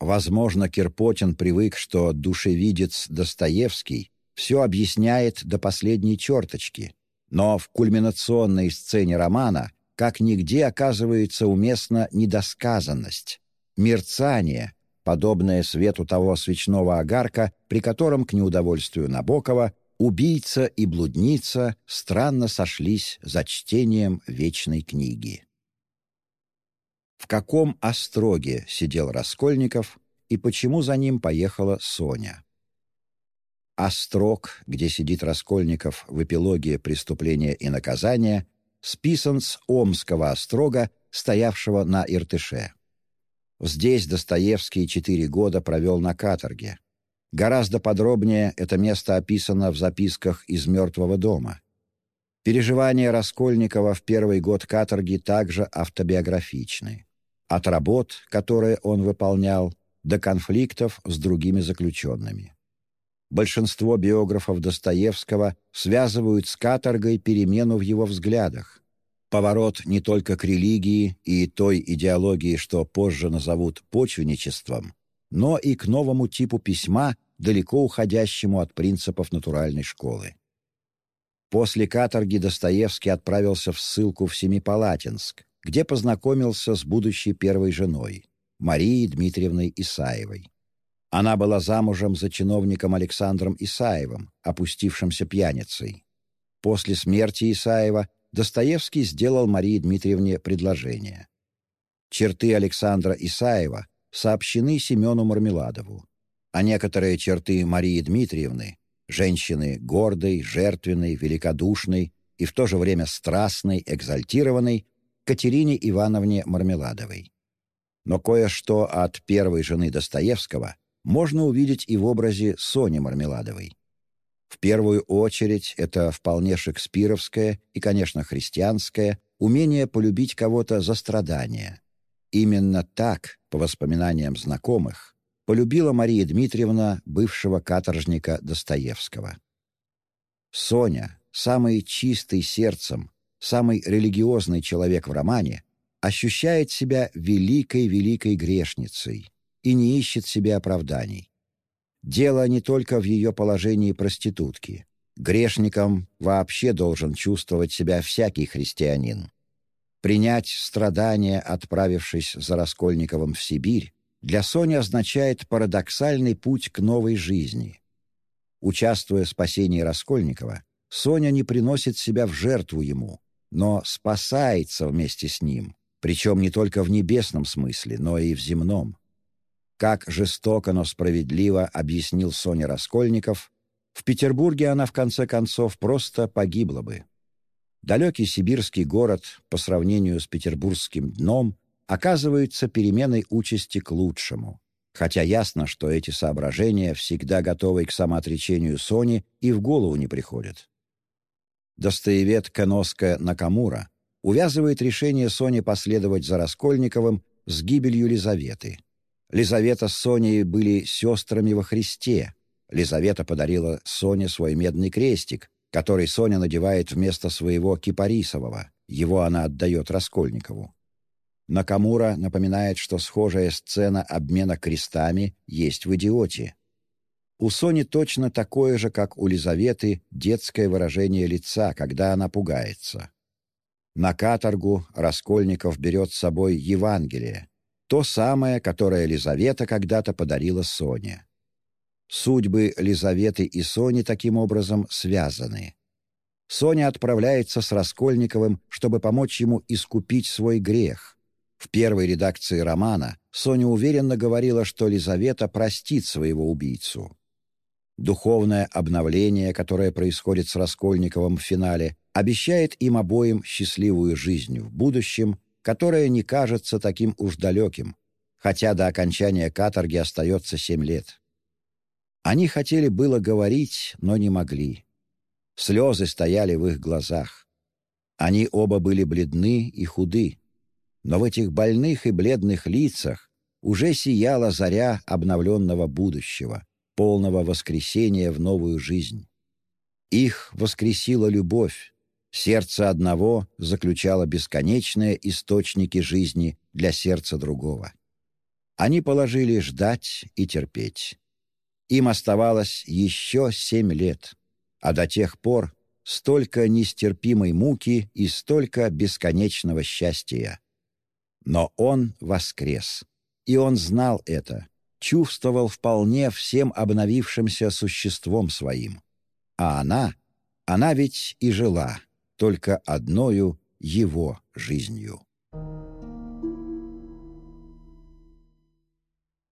Возможно, Кирпотин привык, что душевидец Достоевский все объясняет до последней черточки, но в кульминационной сцене романа как нигде оказывается уместна недосказанность, мерцание, подобное свету того свечного огарка, при котором, к неудовольствию Набокова, убийца и блудница странно сошлись за чтением вечной книги в каком остроге сидел Раскольников и почему за ним поехала Соня. Острог, где сидит Раскольников в эпилоге «Преступления и наказания», списан с Омского острога, стоявшего на Иртыше. Здесь Достоевский четыре года провел на каторге. Гораздо подробнее это место описано в записках из «Мертвого дома». Переживания Раскольникова в первый год каторги также автобиографичны от работ, которые он выполнял, до конфликтов с другими заключенными. Большинство биографов Достоевского связывают с каторгой перемену в его взглядах, поворот не только к религии и той идеологии, что позже назовут почвенничеством, но и к новому типу письма, далеко уходящему от принципов натуральной школы. После каторги Достоевский отправился в ссылку в Семипалатинск, где познакомился с будущей первой женой, Марией Дмитриевной Исаевой. Она была замужем за чиновником Александром Исаевым, опустившимся пьяницей. После смерти Исаева Достоевский сделал Марии Дмитриевне предложение. Черты Александра Исаева сообщены Семену Мармеладову, а некоторые черты Марии Дмитриевны, женщины гордой, жертвенной, великодушной и в то же время страстной, экзальтированной, Катерине Ивановне Мармеладовой. Но кое-что от первой жены Достоевского можно увидеть и в образе Сони Мармеладовой. В первую очередь это вполне шекспировское и, конечно, христианское умение полюбить кого-то за страдания. Именно так, по воспоминаниям знакомых, полюбила Мария Дмитриевна бывшего каторжника Достоевского. Соня, самый чистый сердцем, самый религиозный человек в романе, ощущает себя великой-великой грешницей и не ищет себе оправданий. Дело не только в ее положении проститутки. Грешником вообще должен чувствовать себя всякий христианин. Принять страдания, отправившись за Раскольниковым в Сибирь, для Сони означает парадоксальный путь к новой жизни. Участвуя в спасении Раскольникова, Соня не приносит себя в жертву ему, но спасается вместе с ним, причем не только в небесном смысле, но и в земном. Как жестоко, но справедливо объяснил Соня Раскольников, в Петербурге она в конце концов просто погибла бы. Далекий сибирский город по сравнению с петербургским дном оказывается переменой участи к лучшему, хотя ясно, что эти соображения, всегда готовые к самоотречению Сони, и в голову не приходят. Достоевед Каноска Накамура увязывает решение Сони последовать за Раскольниковым с гибелью Лизаветы. Лизавета с Соней были сестрами во Христе. Лизавета подарила Соне свой медный крестик, который Соня надевает вместо своего кипарисового. Его она отдает Раскольникову. Накамура напоминает, что схожая сцена обмена крестами есть в «Идиоте». У Сони точно такое же, как у Лизаветы, детское выражение лица, когда она пугается. На каторгу Раскольников берет с собой Евангелие, то самое, которое Лизавета когда-то подарила Соне. Судьбы Лизаветы и Сони таким образом связаны. Соня отправляется с Раскольниковым, чтобы помочь ему искупить свой грех. В первой редакции романа Соня уверенно говорила, что Лизавета простит своего убийцу. Духовное обновление, которое происходит с Раскольниковым в финале, обещает им обоим счастливую жизнь в будущем, которое не кажется таким уж далеким, хотя до окончания каторги остается семь лет. Они хотели было говорить, но не могли. Слезы стояли в их глазах. Они оба были бледны и худы, но в этих больных и бледных лицах уже сияла заря обновленного будущего, полного воскресения в новую жизнь. Их воскресила любовь, сердце одного заключало бесконечные источники жизни для сердца другого. Они положили ждать и терпеть. Им оставалось еще семь лет — а до тех пор столько нестерпимой муки и столько бесконечного счастья. Но он воскрес, и он знал это, чувствовал вполне всем обновившимся существом своим. А она, она ведь и жила только одною его жизнью.